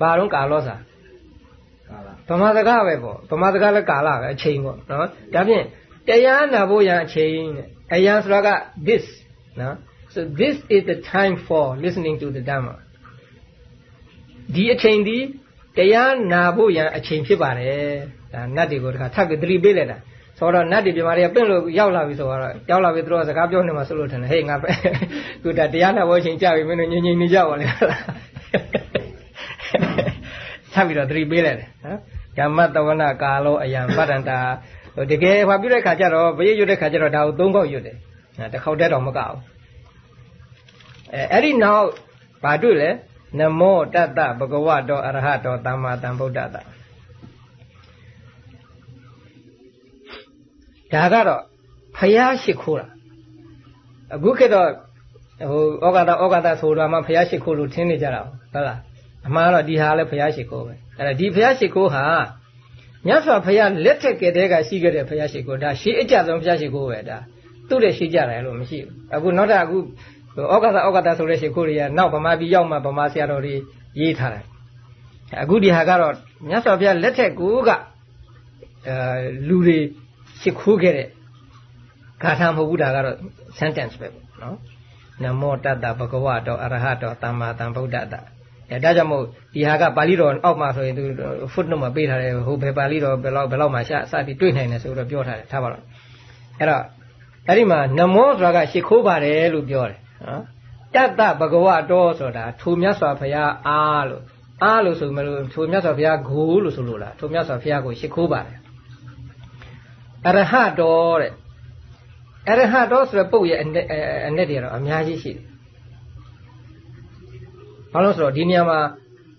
ဘာတော့ကာလောဆိုတာ ဗမာစကားပဲပေါ့ဗမာစကားလည်းကာလပဲအချိန်ပေါ့နော်ဒါဖြင့်တရားနာဖို့ရအချိန်တဲ့အရာဆိုတာက this နော် so this is the time for listening to the dhamma ဒီအချိန်ဒီတရားနာဖို့ရအချိန်ဖြစ်ပါတယ်ဒါနတ်တွေကိုတခါထပ်ပြီးသတိပေးလိုက်တာဆိုတော့နတ်တွေပြမာတွေကပင့်လို့ရောက်လာပြီဆိုတော့ရောက်လာပြီသူတို့စကားပြောနေမှာဆိုလို့ထင်တယ်ဟေးငါပဲသူဒါတရားနာဖို့အချိန်ကြာပြီမင်းတို့ငြိမ်ငြိမ်နေကြပါလေဆက်ပြီးတော့သတိပေးလိုက်တယ်နော် ဓမ္မတဝနာကာလောအယံပတ္တန္တာတကယ်ဟောပြုတဲ့ခါကျတော့ဘရိရွတ်တဲ့ခါကျတော့ဒါကိုသုံးခေါက်ရွတ်တယ်တစ်ခေါက်တည်းတော့မကဘူးအဲအဲ့ဒီနောက်ဘာတွေ့လဲနမောတတ္တဘဂဝတောအရဟတောသမ္မာသမ္ဗုဒ္ဓတ္တဒါကတော့ဖျားရှိခိုးတာအခုခေတ်တော့ဟိုဩဃာတဩဃာတဆိုတာမှဖျားရှိခိုးလို့ထင်နေကြတာဟုတ်လားအမှန်တော့ဒီဟာလည်းဖျားရှိခိုးပဲ အဲ့ဒါဒီဖျားရှိခိုးဟာမြတ်စွာဘုရားလက်ထက်ကတည်းကရှိခဲ့တဲ့ဘုရားရှိခိုးဒါရှေးအကြဆုံးဘုရားရှိခိုးပဲဒါသူ့ရဲ့ရှိကြတယ်လို့မရှိဘူးအခုနောက်တာအခုဩဃာသဩဃာသဆိုတဲ့ရှိခိုးတွေကနောက်ဗမာပြည်ရောက်မှဗမာဆရာတော်တွေရေးထားတယ်အခုဒီဟာကတော့မြတ်စွာဘုရားလက်ထက်ကိုကအဲလူတွေရှိခိုးခဲ့တဲ့ဂါထာမဟုတ်ဘူးဒါကတော့ sentence ပဲပေါ့နော်နမောတတ္တဘဂဝတောအရဟတောသမ္မာသမ္ဗုဒ္ဓတ္တ အဲဒါကြောင့်မို့ဒီဟာကပါဠိတော်အောက်မှာဆိုရင်သူ footnote မှာပေးထားတယ်ဟိုဘယ်ပါဠိတော်ဘယ်လောက်ဘယ်လောက်မှရှာစသည်တွေ့နိုင်တယ်ဆိုတော့ပြောထားတယ်ထားပါတော့အဲ့တော့အဲ့ဒီမှာနမောဆိုတာကရှ िख ိုးပါတယ်လို့ပြောတယ်နော်တတ္တဘဂဝတောဆိုတာထိုမြတ်စွာဘုရားအားလို့အားလို့ဆိုမလို့ထိုမြတ်စွာဘုရားဂိုးလို့ဆိုလို့လားထိုမြတ်စွာဘုရားကိုရှ िख ိုးပါတယ်အရဟတောတဲ့အရဟတောဆိုတဲ့ပုတ်ရဲ့အနဲ့တွေကတော့အများကြီးရှိတယ် ဘာလို့ဆိုတော့ဒီနေရာမှာ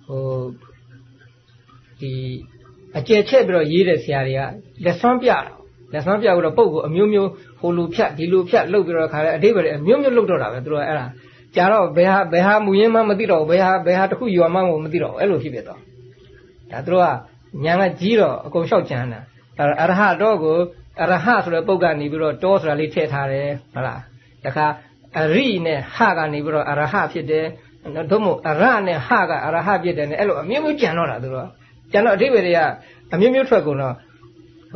ဟိုဒီအကျယ်ချက်ပြီးတော့ရေးတဲ့ဆရာတွေကလက်ဆွမ်းပြတာလက်ဆွမ်းပြပြီးတော့ပုတ်ကိုအမျိုးမျိုးဟိုလူဖြတ်ဒီလူဖြတ်လှုပ်ပြီးတော့ခါလဲအတိတ်ပဲအမျိုးမျိုးလှုပ်တော့တာပဲသူတို့အဲ့ဒါကြာတော့ဘယ်ဟာဘယ်ဟာမူရင်းမှမသိတော့ဘယ်ဟာဘယ်ဟာတခုယူမှမသိတော့အဲ့လိုဖြစ်ဖြစ်တော့ဒါသူတို့ကညာကကြီးတော့အကုန်လျှောက်ကြမ်းတာအရဟတော့ကိုအရဟဆိုတဲ့ပုဂ္ဂကနေပြီးတော့တောဆိုတာလေးထည့်ထားတယ်ဟုတ်လားတခါအရိနဲ့ဟကနေပြီးတော့အရဟဖြစ်တယ် တို့မို့အရနဲ့ဟကအရဟဖြစ်တယ်နဲ့အဲ့လိုအမျိုးမျိုးကြံတော့တာသူတို့ကြံတော့အဓိပ္ပာယ်တွေကအမျိုးမျိုးထွက်ကုန်တော့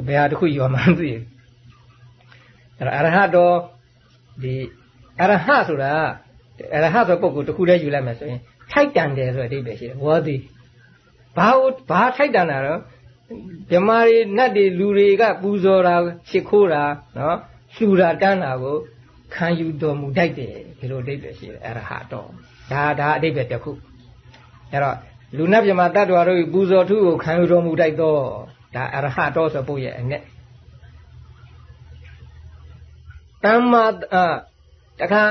ဘယ်ဟာတစ်ခုရောမှမသိဘူးအဲ့ဒါအရဟတော့ဒီအရဟဆိုတာအရဟဆိုပုဂ္ဂိုလ်တစ်ခုတည်းယူလိုက်မယ်ဆိုရင်ထိုက်တန်တယ်ဆိုတဲ့အဓိပ္ပာယ်ရှိတယ်ဝေါ်သည်ဘာဘာထိုက်တန်တာတော့မြမာတွေနတ်တွေလူတွေကပူဇော်တာရှ िख ိုးတာနော်လှူတာတန်းတာကိုခံယူတော်မူတတ်တယ်ဒီလိုအဓိပ္ပာယ်ရှိတယ်အရဟတော့ ဒါဒါအဓိပ္ပာယ်တစ်ခုအဲ့တော့လူနတ်မြမာတ attva တို့ပူဇော်ထုကိုခံယူတော်မူတတ်တော့ဒါအရဟတော့ဆိုပုတ်ရဲ့အနဲ့တမ္မာတခါ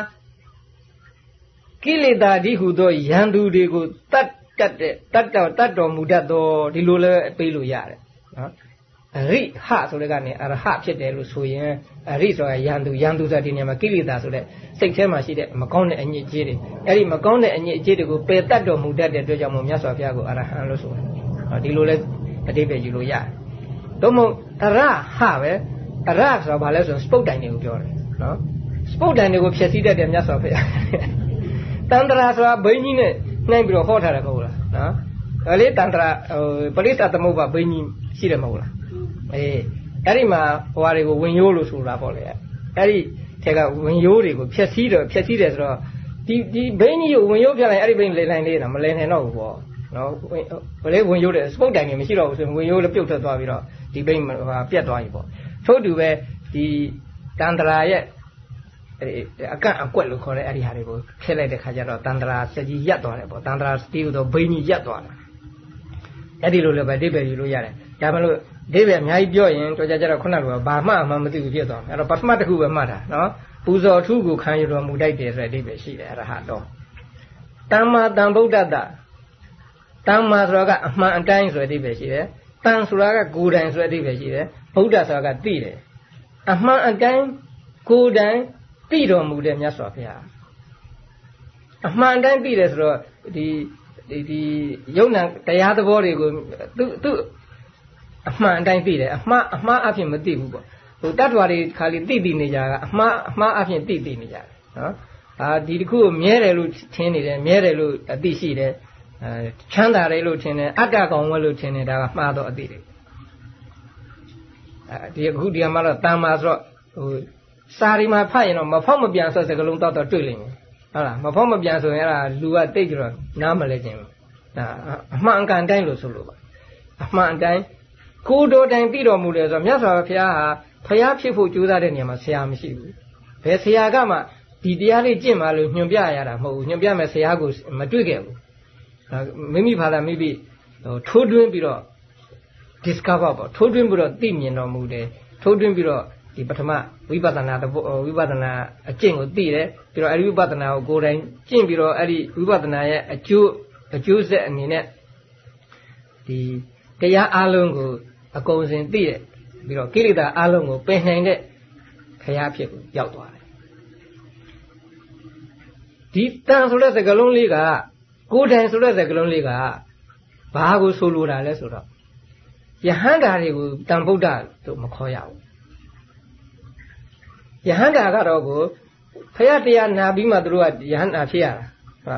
ကိလေသာဒီဟုသောယန္တုတွေကိုတတ်တတ်တဲ့တတ်တော်တတ်တော်မူတတ်သောဒီလိုလည်းပေးလို့ရတယ်နော်အ ရိဟဆိုတဲ့ကနေအရဟဖြစ်တယ်လို့ဆိုရင်အရိဆိုတာယန္တုယန္တုဆိုတာဒီနေရာမှာကိလေသာဆိုတဲ့စိတ်ထဲမှာရှိတဲ့မကောင်းတဲ့အညစ်အကြေးတွေအဲ့ဒီမကောင်းတဲ့အညစ်အကြေးတွေကိုပယ်တတ်တော်မူတတ်တဲ့အတွက်ကြောင့်မို့မြတ်စွာဘုရားကိုအရဟံလို့ဆိုတယ်ဟောဒီလိုလဲအတိပ္ပယ်ယူလို့ရတယ်တော့မို့အရဟပဲအရဆိုတာဘာလဲဆိုရင်စပုတ်တိုင်တွေကိုပြောတယ်နော်စပုတ်တိုင်တွေကိုဖြည့်ဆည်းတတ်တဲ့မြတ်စွာဘုရားတန္တရာဆိုတာဘိန်းကြီးနဲ့နှိုင်းပြီးတော့ဟောထားတယ်မဟုတ်လားနော်ဒါလေးတန္တရာဟိုပရိသသမုပ္ပါဘိန်းကြီးရှိတယ်မဟုတ်လား အေးအဲ့ဒီမှာဟိုဟာတွေကိုဝင်ရိုးလို့ဆိုတာပေါ့လေအဲ့ဒီထက်ကဝင်ရိုးတွေကိုဖြည့်ဆည်းတော့ဖြည့်ဆည်းတယ်ဆိုတော့ဒီဒီဘိန်းကြီးကိုဝင်ရိုးဖြတ်လိုက်အဲ့ဒီဘိန်းလေလိုက်လေးတော့မလဲနိုင်တော့ဘူးပေါ့နော်ဘယ်လေးဝင်ရိုးတယ်စပုတ်တိုင်နေမရှိတော့ဘူးဆိုရင်ဝင်ရိုးလည်းပြုတ်ထွက်သွားပြီးတော့ဒီဘိန်းဟာပြတ်သွားပြီပေါ့ထို့တူပဲဒီတန္တရာရဲ့အကန့်အကွက်လို့ခေါ်တဲ့အဲ့ဒီဟာတွေကိုထည့်လိုက်တဲ့ခါကျတော့တန္တရာစကြီးရက်သွားတယ်ပေါ့တန္တရာစတီးတော့ဘိန်းကြီးရက်သွားတယ်အဲ့ဒီလိုလည်းပဲအိဗယ်ယူလို့ရတယ်ဒါမှမလို့ အိဗယ်အများကြီးပြောရင်တော့ကြကြတော့ခုနကဘာမှမှမသိဘူးဖြစ်သွားတယ်အဲ့တော့ပထမတစ်ခုပဲမှတ်တာနော်ပူဇော်ထုကိုခံရတော်မူတတ်တယ်ဆိုတဲ့အိဗယ်ရှိတယ်အရဟတော့တမ္မာတံဗုဒ္ဓတတမ္မာဆိုတာကအမှန်အတိုင်းဆိုတဲ့အိဗယ်ရှိတယ်တန်ဆိုတာကကိုယ်တိုင်ဆိုတဲ့အိဗယ်ရှိတယ်ဗုဒ္ဓဆိုတာကသိတယ်အမှန်အတိုင်းကိုယ်တိုင်သိတော်မူတဲ့မြတ်စွာဘုရားအမှန်တိုင်းသိတယ်ဆိုတော့ဒီဒီဒီယုံနာတရားသဘောတွေကိုသူသူ အမှန်အတိုင်းသိတယ်အမှားအမှားအဖြစ်မသိဘူးပေါ့ဟိုတတ္တဝါတွေခါလီသိသိနေကြတာအမှားအမှားအဖြစ်သိသိနေကြတယ်နော်အာဒီတစ်ခုကိုမြဲတယ်လို့ထင်နေတယ်မြဲတယ်လို့အသိရှိတယ်အဲချမ်းသာတယ်လို့ထင်တယ်အတ္တကောင်ဝဲလို့ထင်တယ်ဒါကမှားတော့အသိတယ်အဲဒီအခုဒီမှာတော့တန်မာဆိုတော့ဟိုစာရီမှာဖတ်ရင်တော့မဖောက်မပြန်ဆက်စကလုံးတော့တော့တွေ့လိမ့်မယ်ဟုတ်လားမဖောက်မပြန်ဆိုရင်အဲ့ဒါလူကတိတ်ကြတော့နားမလဲခြင်းဒါအမှန်ကန်တိုင်းလို့ဆိုလို့ပါအမှန်တိုင်း ကိုတော်တိုင်ပြီးတော်မူတယ်ဆိုတော့မြတ်စွာဘုရားဟာဘုရားဖြစ်ဖို့ကြိုးစားတဲ့နေရာမှာဆရာမရှိဘူးဘယ်ဆရာကမှဒီတရားလေးကျင့်ပါလို့ညွှန်ပြရတာမဟုတ်ဘူးညွှန်ပြမဲ့ဆရာကိုမတွေ့ခဲ့ဘူးမိမိဘာသာမိမိဟိုထိုးတွင်းပြီးတော့ discover ပေါ့ထိုးတွင်းပြီးတော့သိမြင်တော်မူတယ်ထိုးတွင်းပြီးတော့ဒီပထမဝိပဿနာဝိပဿနာအကျင့်ကိုသိတယ်ပြီးတော့အဲဒီဝိပဿနာကိုကိုယ်တိုင်ကျင့်ပြီးတော့အဲဒီဝိပဿနာရဲ့အကျိုးအကျိုးဆက်အနေနဲ့ဒီတရားအလုံးကို အကုန်စင်သိတယ်ပြီးတော့ကိလေသာအလုံးကိုပယ်နိုင်တဲ့ခရဖြစ်ကိုရောက်သွားတယ်ဒီတန်ဆိုတဲ့စကားလုံးလေးကကိုယ်တိုင်ဆိုတဲ့စကားလုံးလေးကဘာကိုဆိုလိုတာလဲဆိုတော့ယဟန္တာတွေကိုတန်ဗုဒ္ဓလို့မခေါ်ရဘူးယဟန္တာကတော့ကိုဖရာတရားနာပြီးမှသူတို့ကယဟန္တာဖြစ်ရတာ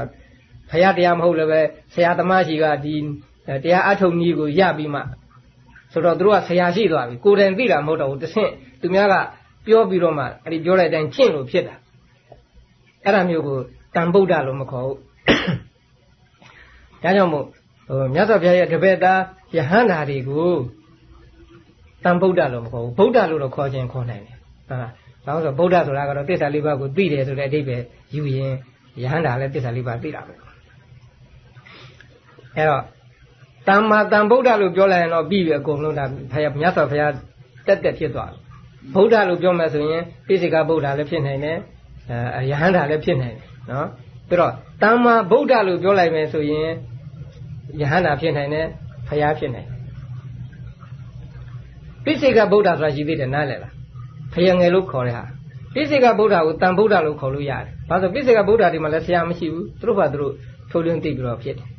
ဖရာတရားမဟုတ်လည်းပဲဆရာသမားရှိကဒီတရားအထုတ်နည်းကိုရပြီးမှ ဆိုတော့သူတို့ကဆရာရှိသွားပြီကိုယ်တိုင်သိတာမဟုတ်တော့ဘူးတဆင့်သူများကပြောပြီးတော့မှအဲ့ဒီပြောလိုက်တိုင်းကျင့်လို့ဖြစ်တာအဲ့ဒါမျိုးကိုတန်ဗုဒ္ဓလို့မခေါ်ဘူးဒါကြောင့်မို့ဟိုမြတ်စွာဘုရားရဲ့တပည့်သားယဟန္တာတွေကိုတန်ဗုဒ္ဓလို့မခေါ်ဘူးဗုဒ္ဓလို့တော့ခေါ်ခြင်းခေါ်နိုင်တယ်ဟုတ်လားဘာလို့ဆိုဗုဒ္ဓဆိုတာကတော့သစ္စာလေးပါးကိုသိတယ်ဆိုတဲ့အဓိပ္ပာယ်ယူရင်ယဟန္တာလည်းသစ္စာလေးပါးသိတာပဲအဲ့တော့ တမ္မာတန်ဗုဒ္ဓလို့ပြောလိုက်ရင်တော့ပြီးပြီအကုန်လုံးဒါဘုရားမြတ်စွာဘုရားတက်တက်ဖြစ်သွားတယ်ဗုဒ္ဓလို့ပြောမှဆိုရင်ပိစိကဗုဒ္ဓလည်းဖြစ်နိုင်တယ်အဲယဟန္တာလည်းဖြစ်နိုင်တယ်နော်ပြီးတော့တမ္မာဗုဒ္ဓလို့ပြောလိုက်မယ်ဆိုရင်ယဟန္တာဖြစ်နိုင်တယ်ဘုရားဖြစ်နိုင်တယ်ပိစိကဗုဒ္ဓဆိုတာရှိသေးတယ်နားလည်လားဖယငယ်လို့ခေါ်တဲ့ဟာပိစိကဗုဒ္ဓကိုတန်ဗုဒ္ဓလို့ခေါ်လို့ရတယ်။ဘာလို့ပိစိကဗုဒ္ဓဒီမှာလည်းဆရာမရှိဘူး။သူတို့ဘာသူတို့ထိုးထွင်းသိပြီးတော့ဖြစ်တယ်။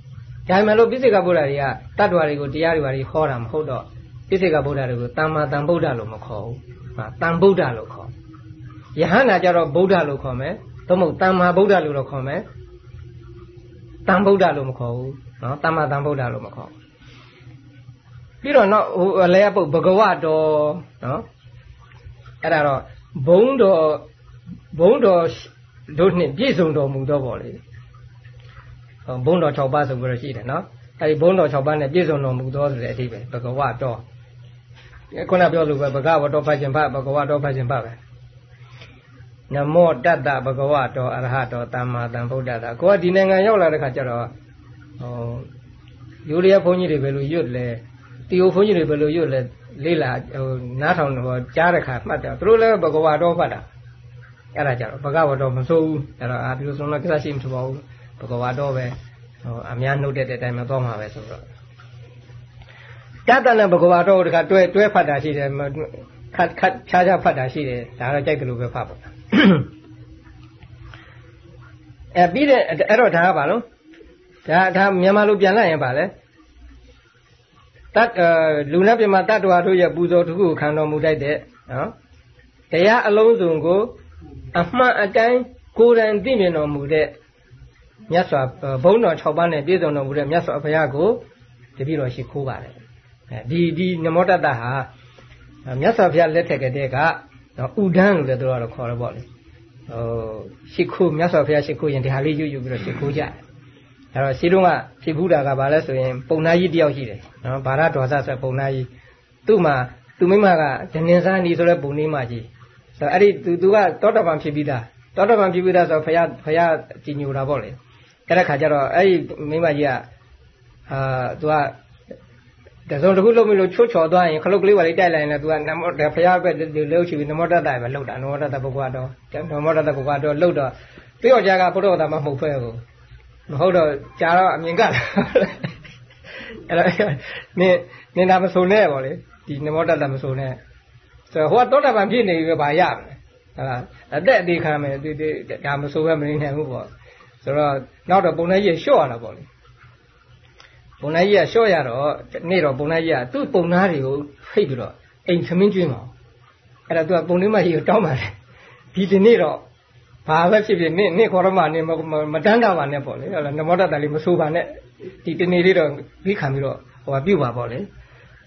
ဒါမှမဟုတ်ပိစိကဗုဒ္ဓတွေကတတ္တဝါတွေကိုတရားတွေဘာတွေဟောတာမဟုတ်တော့ပိစိကဗုဒ္ဓတွေကိုတမ္မာတန်ဗုဒ္ဓလို့မခေါ်ဘူးဟာတန်ဗုဒ္ဓလို့ခေါ်ယဟန္တာကြတော့ဗုဒ္ဓလို့ခေါ်မယ်သို့မဟုတ်တမ္မာဗုဒ္ဓလို့တော့ခေါ်မယ်တန်ဗုဒ္ဓလို့မခေါ်ဘူးနော်တမ္မာတန်ဗုဒ္ဓလို့မခေါ်ပြီးတော့နောက်ဟိုအလဲပုတ်ဘဂဝတော်နော်အဲ့ဒါတော့ဘုံတော်ဘုံတော်တို့နှင့်ပြည့်စုံတော်မူတော့ပေါ့လေ ဘုံတော်6ပါးဆိုပြီးတော့ရှိတယ်နော်အဲဒီဘုံတော်6ပါးနဲ့ပြည့်စုံတော်မူသောဆိုတဲ့အဓိပ္ပာယ်ဘဂဝတော်ခုနပြောလို့ပဲဘဂဝတော်ဖတ်ခြင်းဖတ်ဘဂဝတော်ဖတ်ခြင်းဖတ်ပဲနမောတတ္တဘဂဝတော်အရဟတော်သမ္မာသမ္ဗုဒ္ဓတာကိုကဒီနိုင်ငံရောက်လာတဲ့ခါကျတော့ဟိုယူရီးယားဘုန်းကြီးတွေဘယ်လိုရွတ်လဲတီယိုဘုန်းကြီးတွေဘယ်လိုရွတ်လဲလေးလာဟိုနားထောင်တော့ကြားတဲ့ခါမှတ်တယ်သူတို့လည်းဘဂဝတော်ဖတ်တာအဲ့ဒါကြတော့ဘဂဝတော်မစိုးဘူးအဲ့တော့အာဒီလိုဆိုတော့ကိစ္စရှိမှမဆိုပါဘူး ဘဂဝတော်ပဲဟိုအများနှုတ်တဲ့အတိုင်းမသွားမှာပဲဆိုတော့တတနဲ့ဘဂဝါတော့တခါတွဲတွဲဖတ်တာရှိတယ်ခတ်ခတ်ခြားခြားဖတ်တာရှိတယ်ဒါတော့ကြိုက်တယ်လို့ပဲဖတ်ပါအဲပြီးတဲ့အဲ့တော့ဒါကဘာလို့ဒါဒါမြန်မာလိုပြန်လိုက်ရင်ပါလေတတ်လူနဲ့ပြမတတ္တဝါတို့ရဲ့ပူဇော်တစ်ခုခံတော်မူတတ်တဲ့နော်တရားအလုံးစုံကို အမှန်အတိုင်းကိုယ်တိုင်သိမြင်တော်မူတဲ့ မြတ်စွာဘုန်းတော်6ပါးနဲ့ပြည့်စုံတော်မူတဲ့မြတ်စွာဘုရားကိုတပည့်တော်ရှိခိုးပါတယ်အဲဒီဒီနမောတတဟာမြတ်စွာဘုရားလက်ထက်ကတည်းကနော်ဥဒန်းလို့လည်းတို့ကတော့ခေါ်ရပေါ့လေဟိုရှိခိုးမြတ်စွာဘုရားရှိခိုးရင်ဒီဟာလေးယူယူပြီးတော့ရှိခိုးကြတယ်အဲတော့ရှိတုန်းကဖြစ်ဘူးတာကဘာလဲဆိုရင်ပုံနာကြီးတယောက်ရှိတယ်နော်ဘာရဒေါသဆိုပုံနာကြီးသူ့မှာသူမိမကဒနင်စားနီဆိုတဲ့ပုံနေမှကြီးဆိုတော့အဲ့ဒီသူသူကတောတပံဖြစ်ပြီးသားတောတပံဖြစ်ပြီးသားဆိုတော့ဘုရားဘုရားကြည်ညိုတာပေါ့လေ အဲ့ဒါခါကျတော့အဲ့ဒီမိမကြီးကအာသူကတစုံတစ်ခုလုံးမလို့ချွတ်ချော်သွားရင်ခလုတ်ကလေးပါလေးတိုက်လိုက်ရင်လည်းသူကနမောဖရာပဲလှုပ်ချပြီးနမောတတပဲလှုပ်တာနမောတတပုဂ္ဂဝါတော့နမောတတပုဂ္ဂဝါတော့လှုပ်တော့တယောက်ကြားကဘုရားသာမမှုတ်ဖဲကိုမဟုတ်တော့ကြာတော့အမြင်ကလာအဲ့တော့နင်းနင်းတာမစုံနဲ့ပေါ့လေဒီနမောတတမစုံနဲ့ဆိုတော့ဟိုကတောတပံပြည့်နေပြီပဲဗာရမယ်ဟုတ်လားအသက်အသေးခံမယ်ဒီဒါမစုံပဲမနေနိုင်ဘူးပေါ့ ဆိုတော့နောက်တော့ပုံနဲ့ကြီးလျှော့ရတာပေါ့လေပုံနာကြီးကလျှော့ရတော့နေ့တော့ပုံနာကြီးကသူ့ပုံနာတွေကိုဖိတ်ပြီးတော့အိမ်သမင်းကျွင်းပါအဲ့ဒါသူကပုံလေးမကြီးကိုတောင်းပါတယ်ဒီဒီနေ့တော့ဘာပဲဖြစ်ဖြစ်နေ့နေ့ခေါ်တော့မှနေမတန်းတာပါနဲ့ပေါ့လေဟုတ်လားနမောတတလေးမဆိုးပါနဲ့ဒီတနေ့လေးတော့ပြီးခံပြီးတော့ဟိုကပြုတ်ပါပေါ့လေ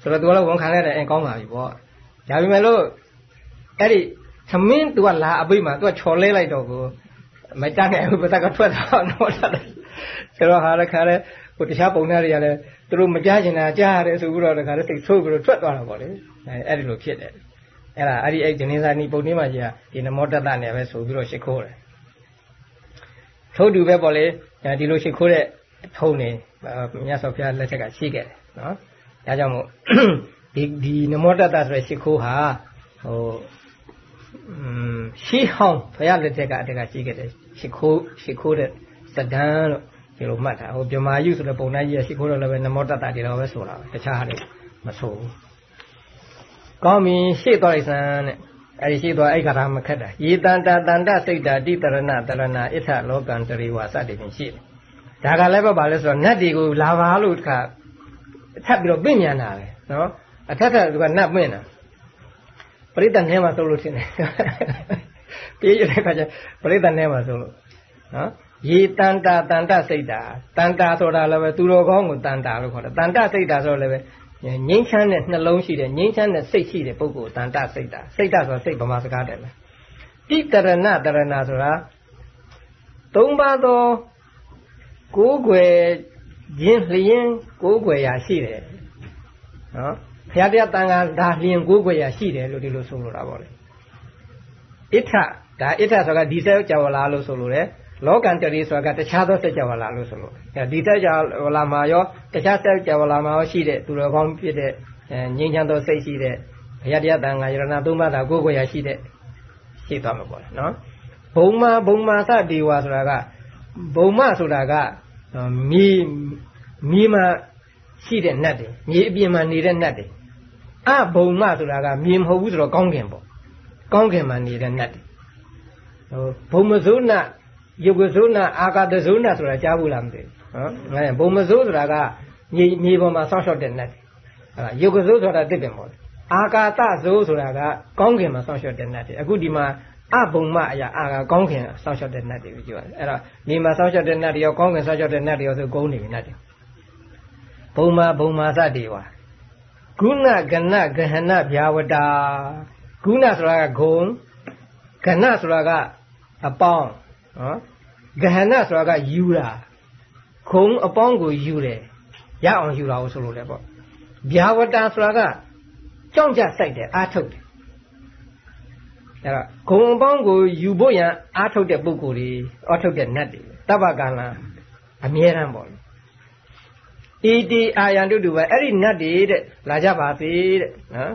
ဆိုတော့သူကလည်းဝန်ခံလိုက်တယ်အိမ်ကောင်းပါပြီပေါ့ဒါပေမဲ့လို့အဲ့ဒီသမင်းသူကလာအပိတ်မှာသူကချော်လဲလိုက်တော့ကို မတန်းနိုင်ဘူးပတကထွက်တော့နမောတတဆိုတော့ဟာလည်းခါလဲဟိုတခြားပုံသားတွေကလည်းသူတို့မကြားချင်တာကြားရတယ်ဆိုပြီးတော့တခါတည်းစိတ်ဆိုးပြီးတော့ထွက်သွားတာပေါ့လေအဲအဲ့ဒီလိုဖြစ်တယ်အဲ့ဒါအဲ့ဒီအဲ့ဂျနေစာနီပုံနေမှာကြီးကဒီနမောတတနဲ့ပဲဆိုပြီးတော့ရှ िख ိုးတယ်ထို့တူပဲပေါ့လေဒီလိုရှ िख ိုးတဲ့ထုံနေမြတ်စွာဘုရားလက်ထက်ကရှိခဲ့တယ်နော်ဒါကြောင့်မို့ဒီဒီနမောတတဆိုတဲ့ရှ िख ိုးဟာဟို ရှီဟောင်းဘုရားလက်ထက်ကအတက်ကရှိခဲ့တယ်ရှ िख ိုးရှ िख ိုးတဲ့စကံလို့ဒီလိုမှတ်တာဟိုပြမာယုဆိုတဲ့ပုံနာကြီးရရှိခိုးတော့လည်းပဲနမောတတဒီတော့ပဲဆိုတာတခြားဟာတွေမဆိုဘူးကောင်းပြီရှေ့သွားလိုက်စမ်းတဲ့အဲဒီရှေ့သွားအဲ့ခါသာမခက်တာယေတန္တတန္တစိတ်တာတိတရဏတရဏဣထလောကံတရိဝါစသည်ဖြင့်ရှိတယ်ဒါကလည်းပဲပါလဲဆိုတော့နတ်တွေကိုလာပါလို့တခါထပ်ပြီးတော့ပြင့်ညံတာပဲနော်အထက်ထပ်သူကနတ်ပြင့်တာပ ရိသတ်ထဲမှာသုံးလို့ထင်တယ်ပြေးရတဲ့ခါကျပရိသတ်ထဲမှာသုံးလို့နော်ရေတန်တာတန်တစိတ်တာတန်တာဆိုတာလည်းပဲသူတော်ကောင်းကိုတန်တာလို့ခေါ်တယ်တန်တစိတ်တာဆိုတော့လည်းပဲငိမ့်ချမ်းတဲ့နှလုံးရှိတယ်ငိမ့်ချမ်းတဲ့စိတ်ရှိတဲ့ပုဂ္ဂိုလ်တန်တစိတ်တာစိတ်တာဆိုတာစိတ်ဗမာစကားတယ်လေတိတရဏတရဏဆိုတာသုံးပါးသောကိုးကွယ်ခြင်းလျင်ကိုးကွယ်ရာရှိတယ်နော်ဘု ရားတရားတန်ခါဒါလျင်ကိုးကွယ်ရရှိတယ်လို့ဒီလိုဆိုလိုတာပေါ့လေ။အိဋ္ဌဒါအိဋ္ဌဆိုတာဒီဆက်ကြော်လာလို့ဆိုလိုတယ်။လောကံတရီဆိုတာတခြားသောဆက်ကြော်လာလို့ဆိုလို။ဒီဆက်ကြော်လာမှာရောတခြားဆက်ကြော်လာမှာရောရှိတဲ့သူတော်ကောင်းဖြစ်တဲ့ငြိမ်းချမ်းသောစိတ်ရှိတဲ့ဘုရားတရားတန်ခါယရဏသုံးပါးဒါကိုးကွယ်ရရှိတဲ့ရှိသွားမှာပေါ့လေနော်။ဘုံမဘုံမသတေဝဆိုတာကဘုံမဆိုတာကမီမီမှာရှိတဲ့နတ်တွေမြေအပြင်မှာနေတဲ့နတ်တွေ အဘုံမဆိုတာကမြေမဟုတ်ဘူးဆိုတော့ကောင်းကင်ပေါ့ကောင်းကင်မှာနေတဲ့နတ်တွေဟိုဘုံမစိုးနတ်ယုတ်ကဇုနာအာကာတဇုနာဆိုတာကြားဘူးလားမသိဘူးနော်ငါဘုံမစိုးဆိုတာကမြေမြေပေါ်မှာဆောက်ရှောက်တဲ့နတ်အဲ့ဒါယုတ်ကစိုးဆိုတာတစ်ပင်ပေါ့အာကာသဇိုးဆိုတာကကောင်းကင်မှာစောင့်ရှောက်တဲ့နတ်တွေအခုဒီမှာအဘုံမအရာအာကကောင်းကင်စောင့်ရှောက်တဲ့နတ်တွေပဲကြည့်ပါအဲ့တော့မြေမှာစောင့်ရှောက်တဲ့နတ်တွေရောကောင်းကင်စောင့်ရှောက်တဲ့နတ်တွေရောဆိုကုန်းနေပြီနတ်တွေဘုံမာဘုံမာစတွေပါ ဂုဏကဏဂဟဏဗျာဝတာဂုဏဆိုတာကဂုံကဏဆိုတာကအပေါင်းနော်ဂဟဏဆိုတာကယူတာခုံအပေါင်းကိုယူတယ်ရအောင်ယူတာကိုဆိုလို့လေပေါ့ဗျာဝတာဆိုတာကကြောင့်ကြစိုက်တယ်အာထုတ်တယ်အဲ့တော့ဂုံအပေါင်းကိုယူဖို့ရန်အာထုတ်တဲ့ပုဂ္ဂိုလ်တွေအာထုတ်တဲ့နတ်တွေတပ္ပကံလာအမြဲတမ်းပေါ့လေ ဣတိအာယံတုတုပဲအဲ့ဒီနတ်တွေတဲ့လာကြပါစေတဲ့နော်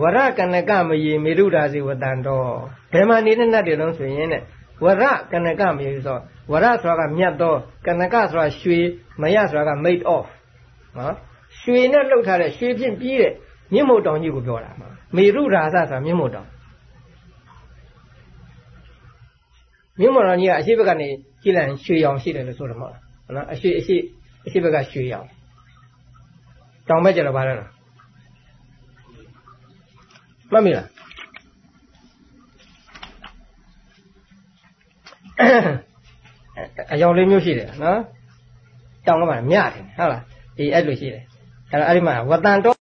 ဝရကနကမယေမေရုဒာစီဝတံတော်ဘယ်မှာနေတဲ့နတ်တွေလုံးဆိုရင်တဲ့ဝရကနကမယေဆိုဝရဆိုတာကမြတ်သောကနကဆိုတာရွှေမယဆိုတာက made of နော်ရွှေနဲ့လှုပ်ထားတဲ့ရွှေဖြင့်ပြီးတဲ့မြင့်မို့တောင်ကြီးကိုပြောတာမှာမေရုဒာသဆိုတာမြင့်မို့တောင်မြင့်မို့တောင်ကြီးကအရှိဘက်ကနေကြည့်လိုက်ရင်ရွှေရောင်ရှိတယ်လို့ဆိုတယ်မဟုတ်လားနော်အရှိအရှိ အရှိဘက်ကရွှေရောင်တောင်ဘက်ကျတော့ဘာလဲလားမှတ်မိလားအယောင်လေးမျိုးရှိတယ်နော်တောင်ကမှမြတယ်ဟုတ်လားဒီအဲ့လိုရှိတယ်အဲ့တော့အဲ့ဒီမှာဝတန်တော့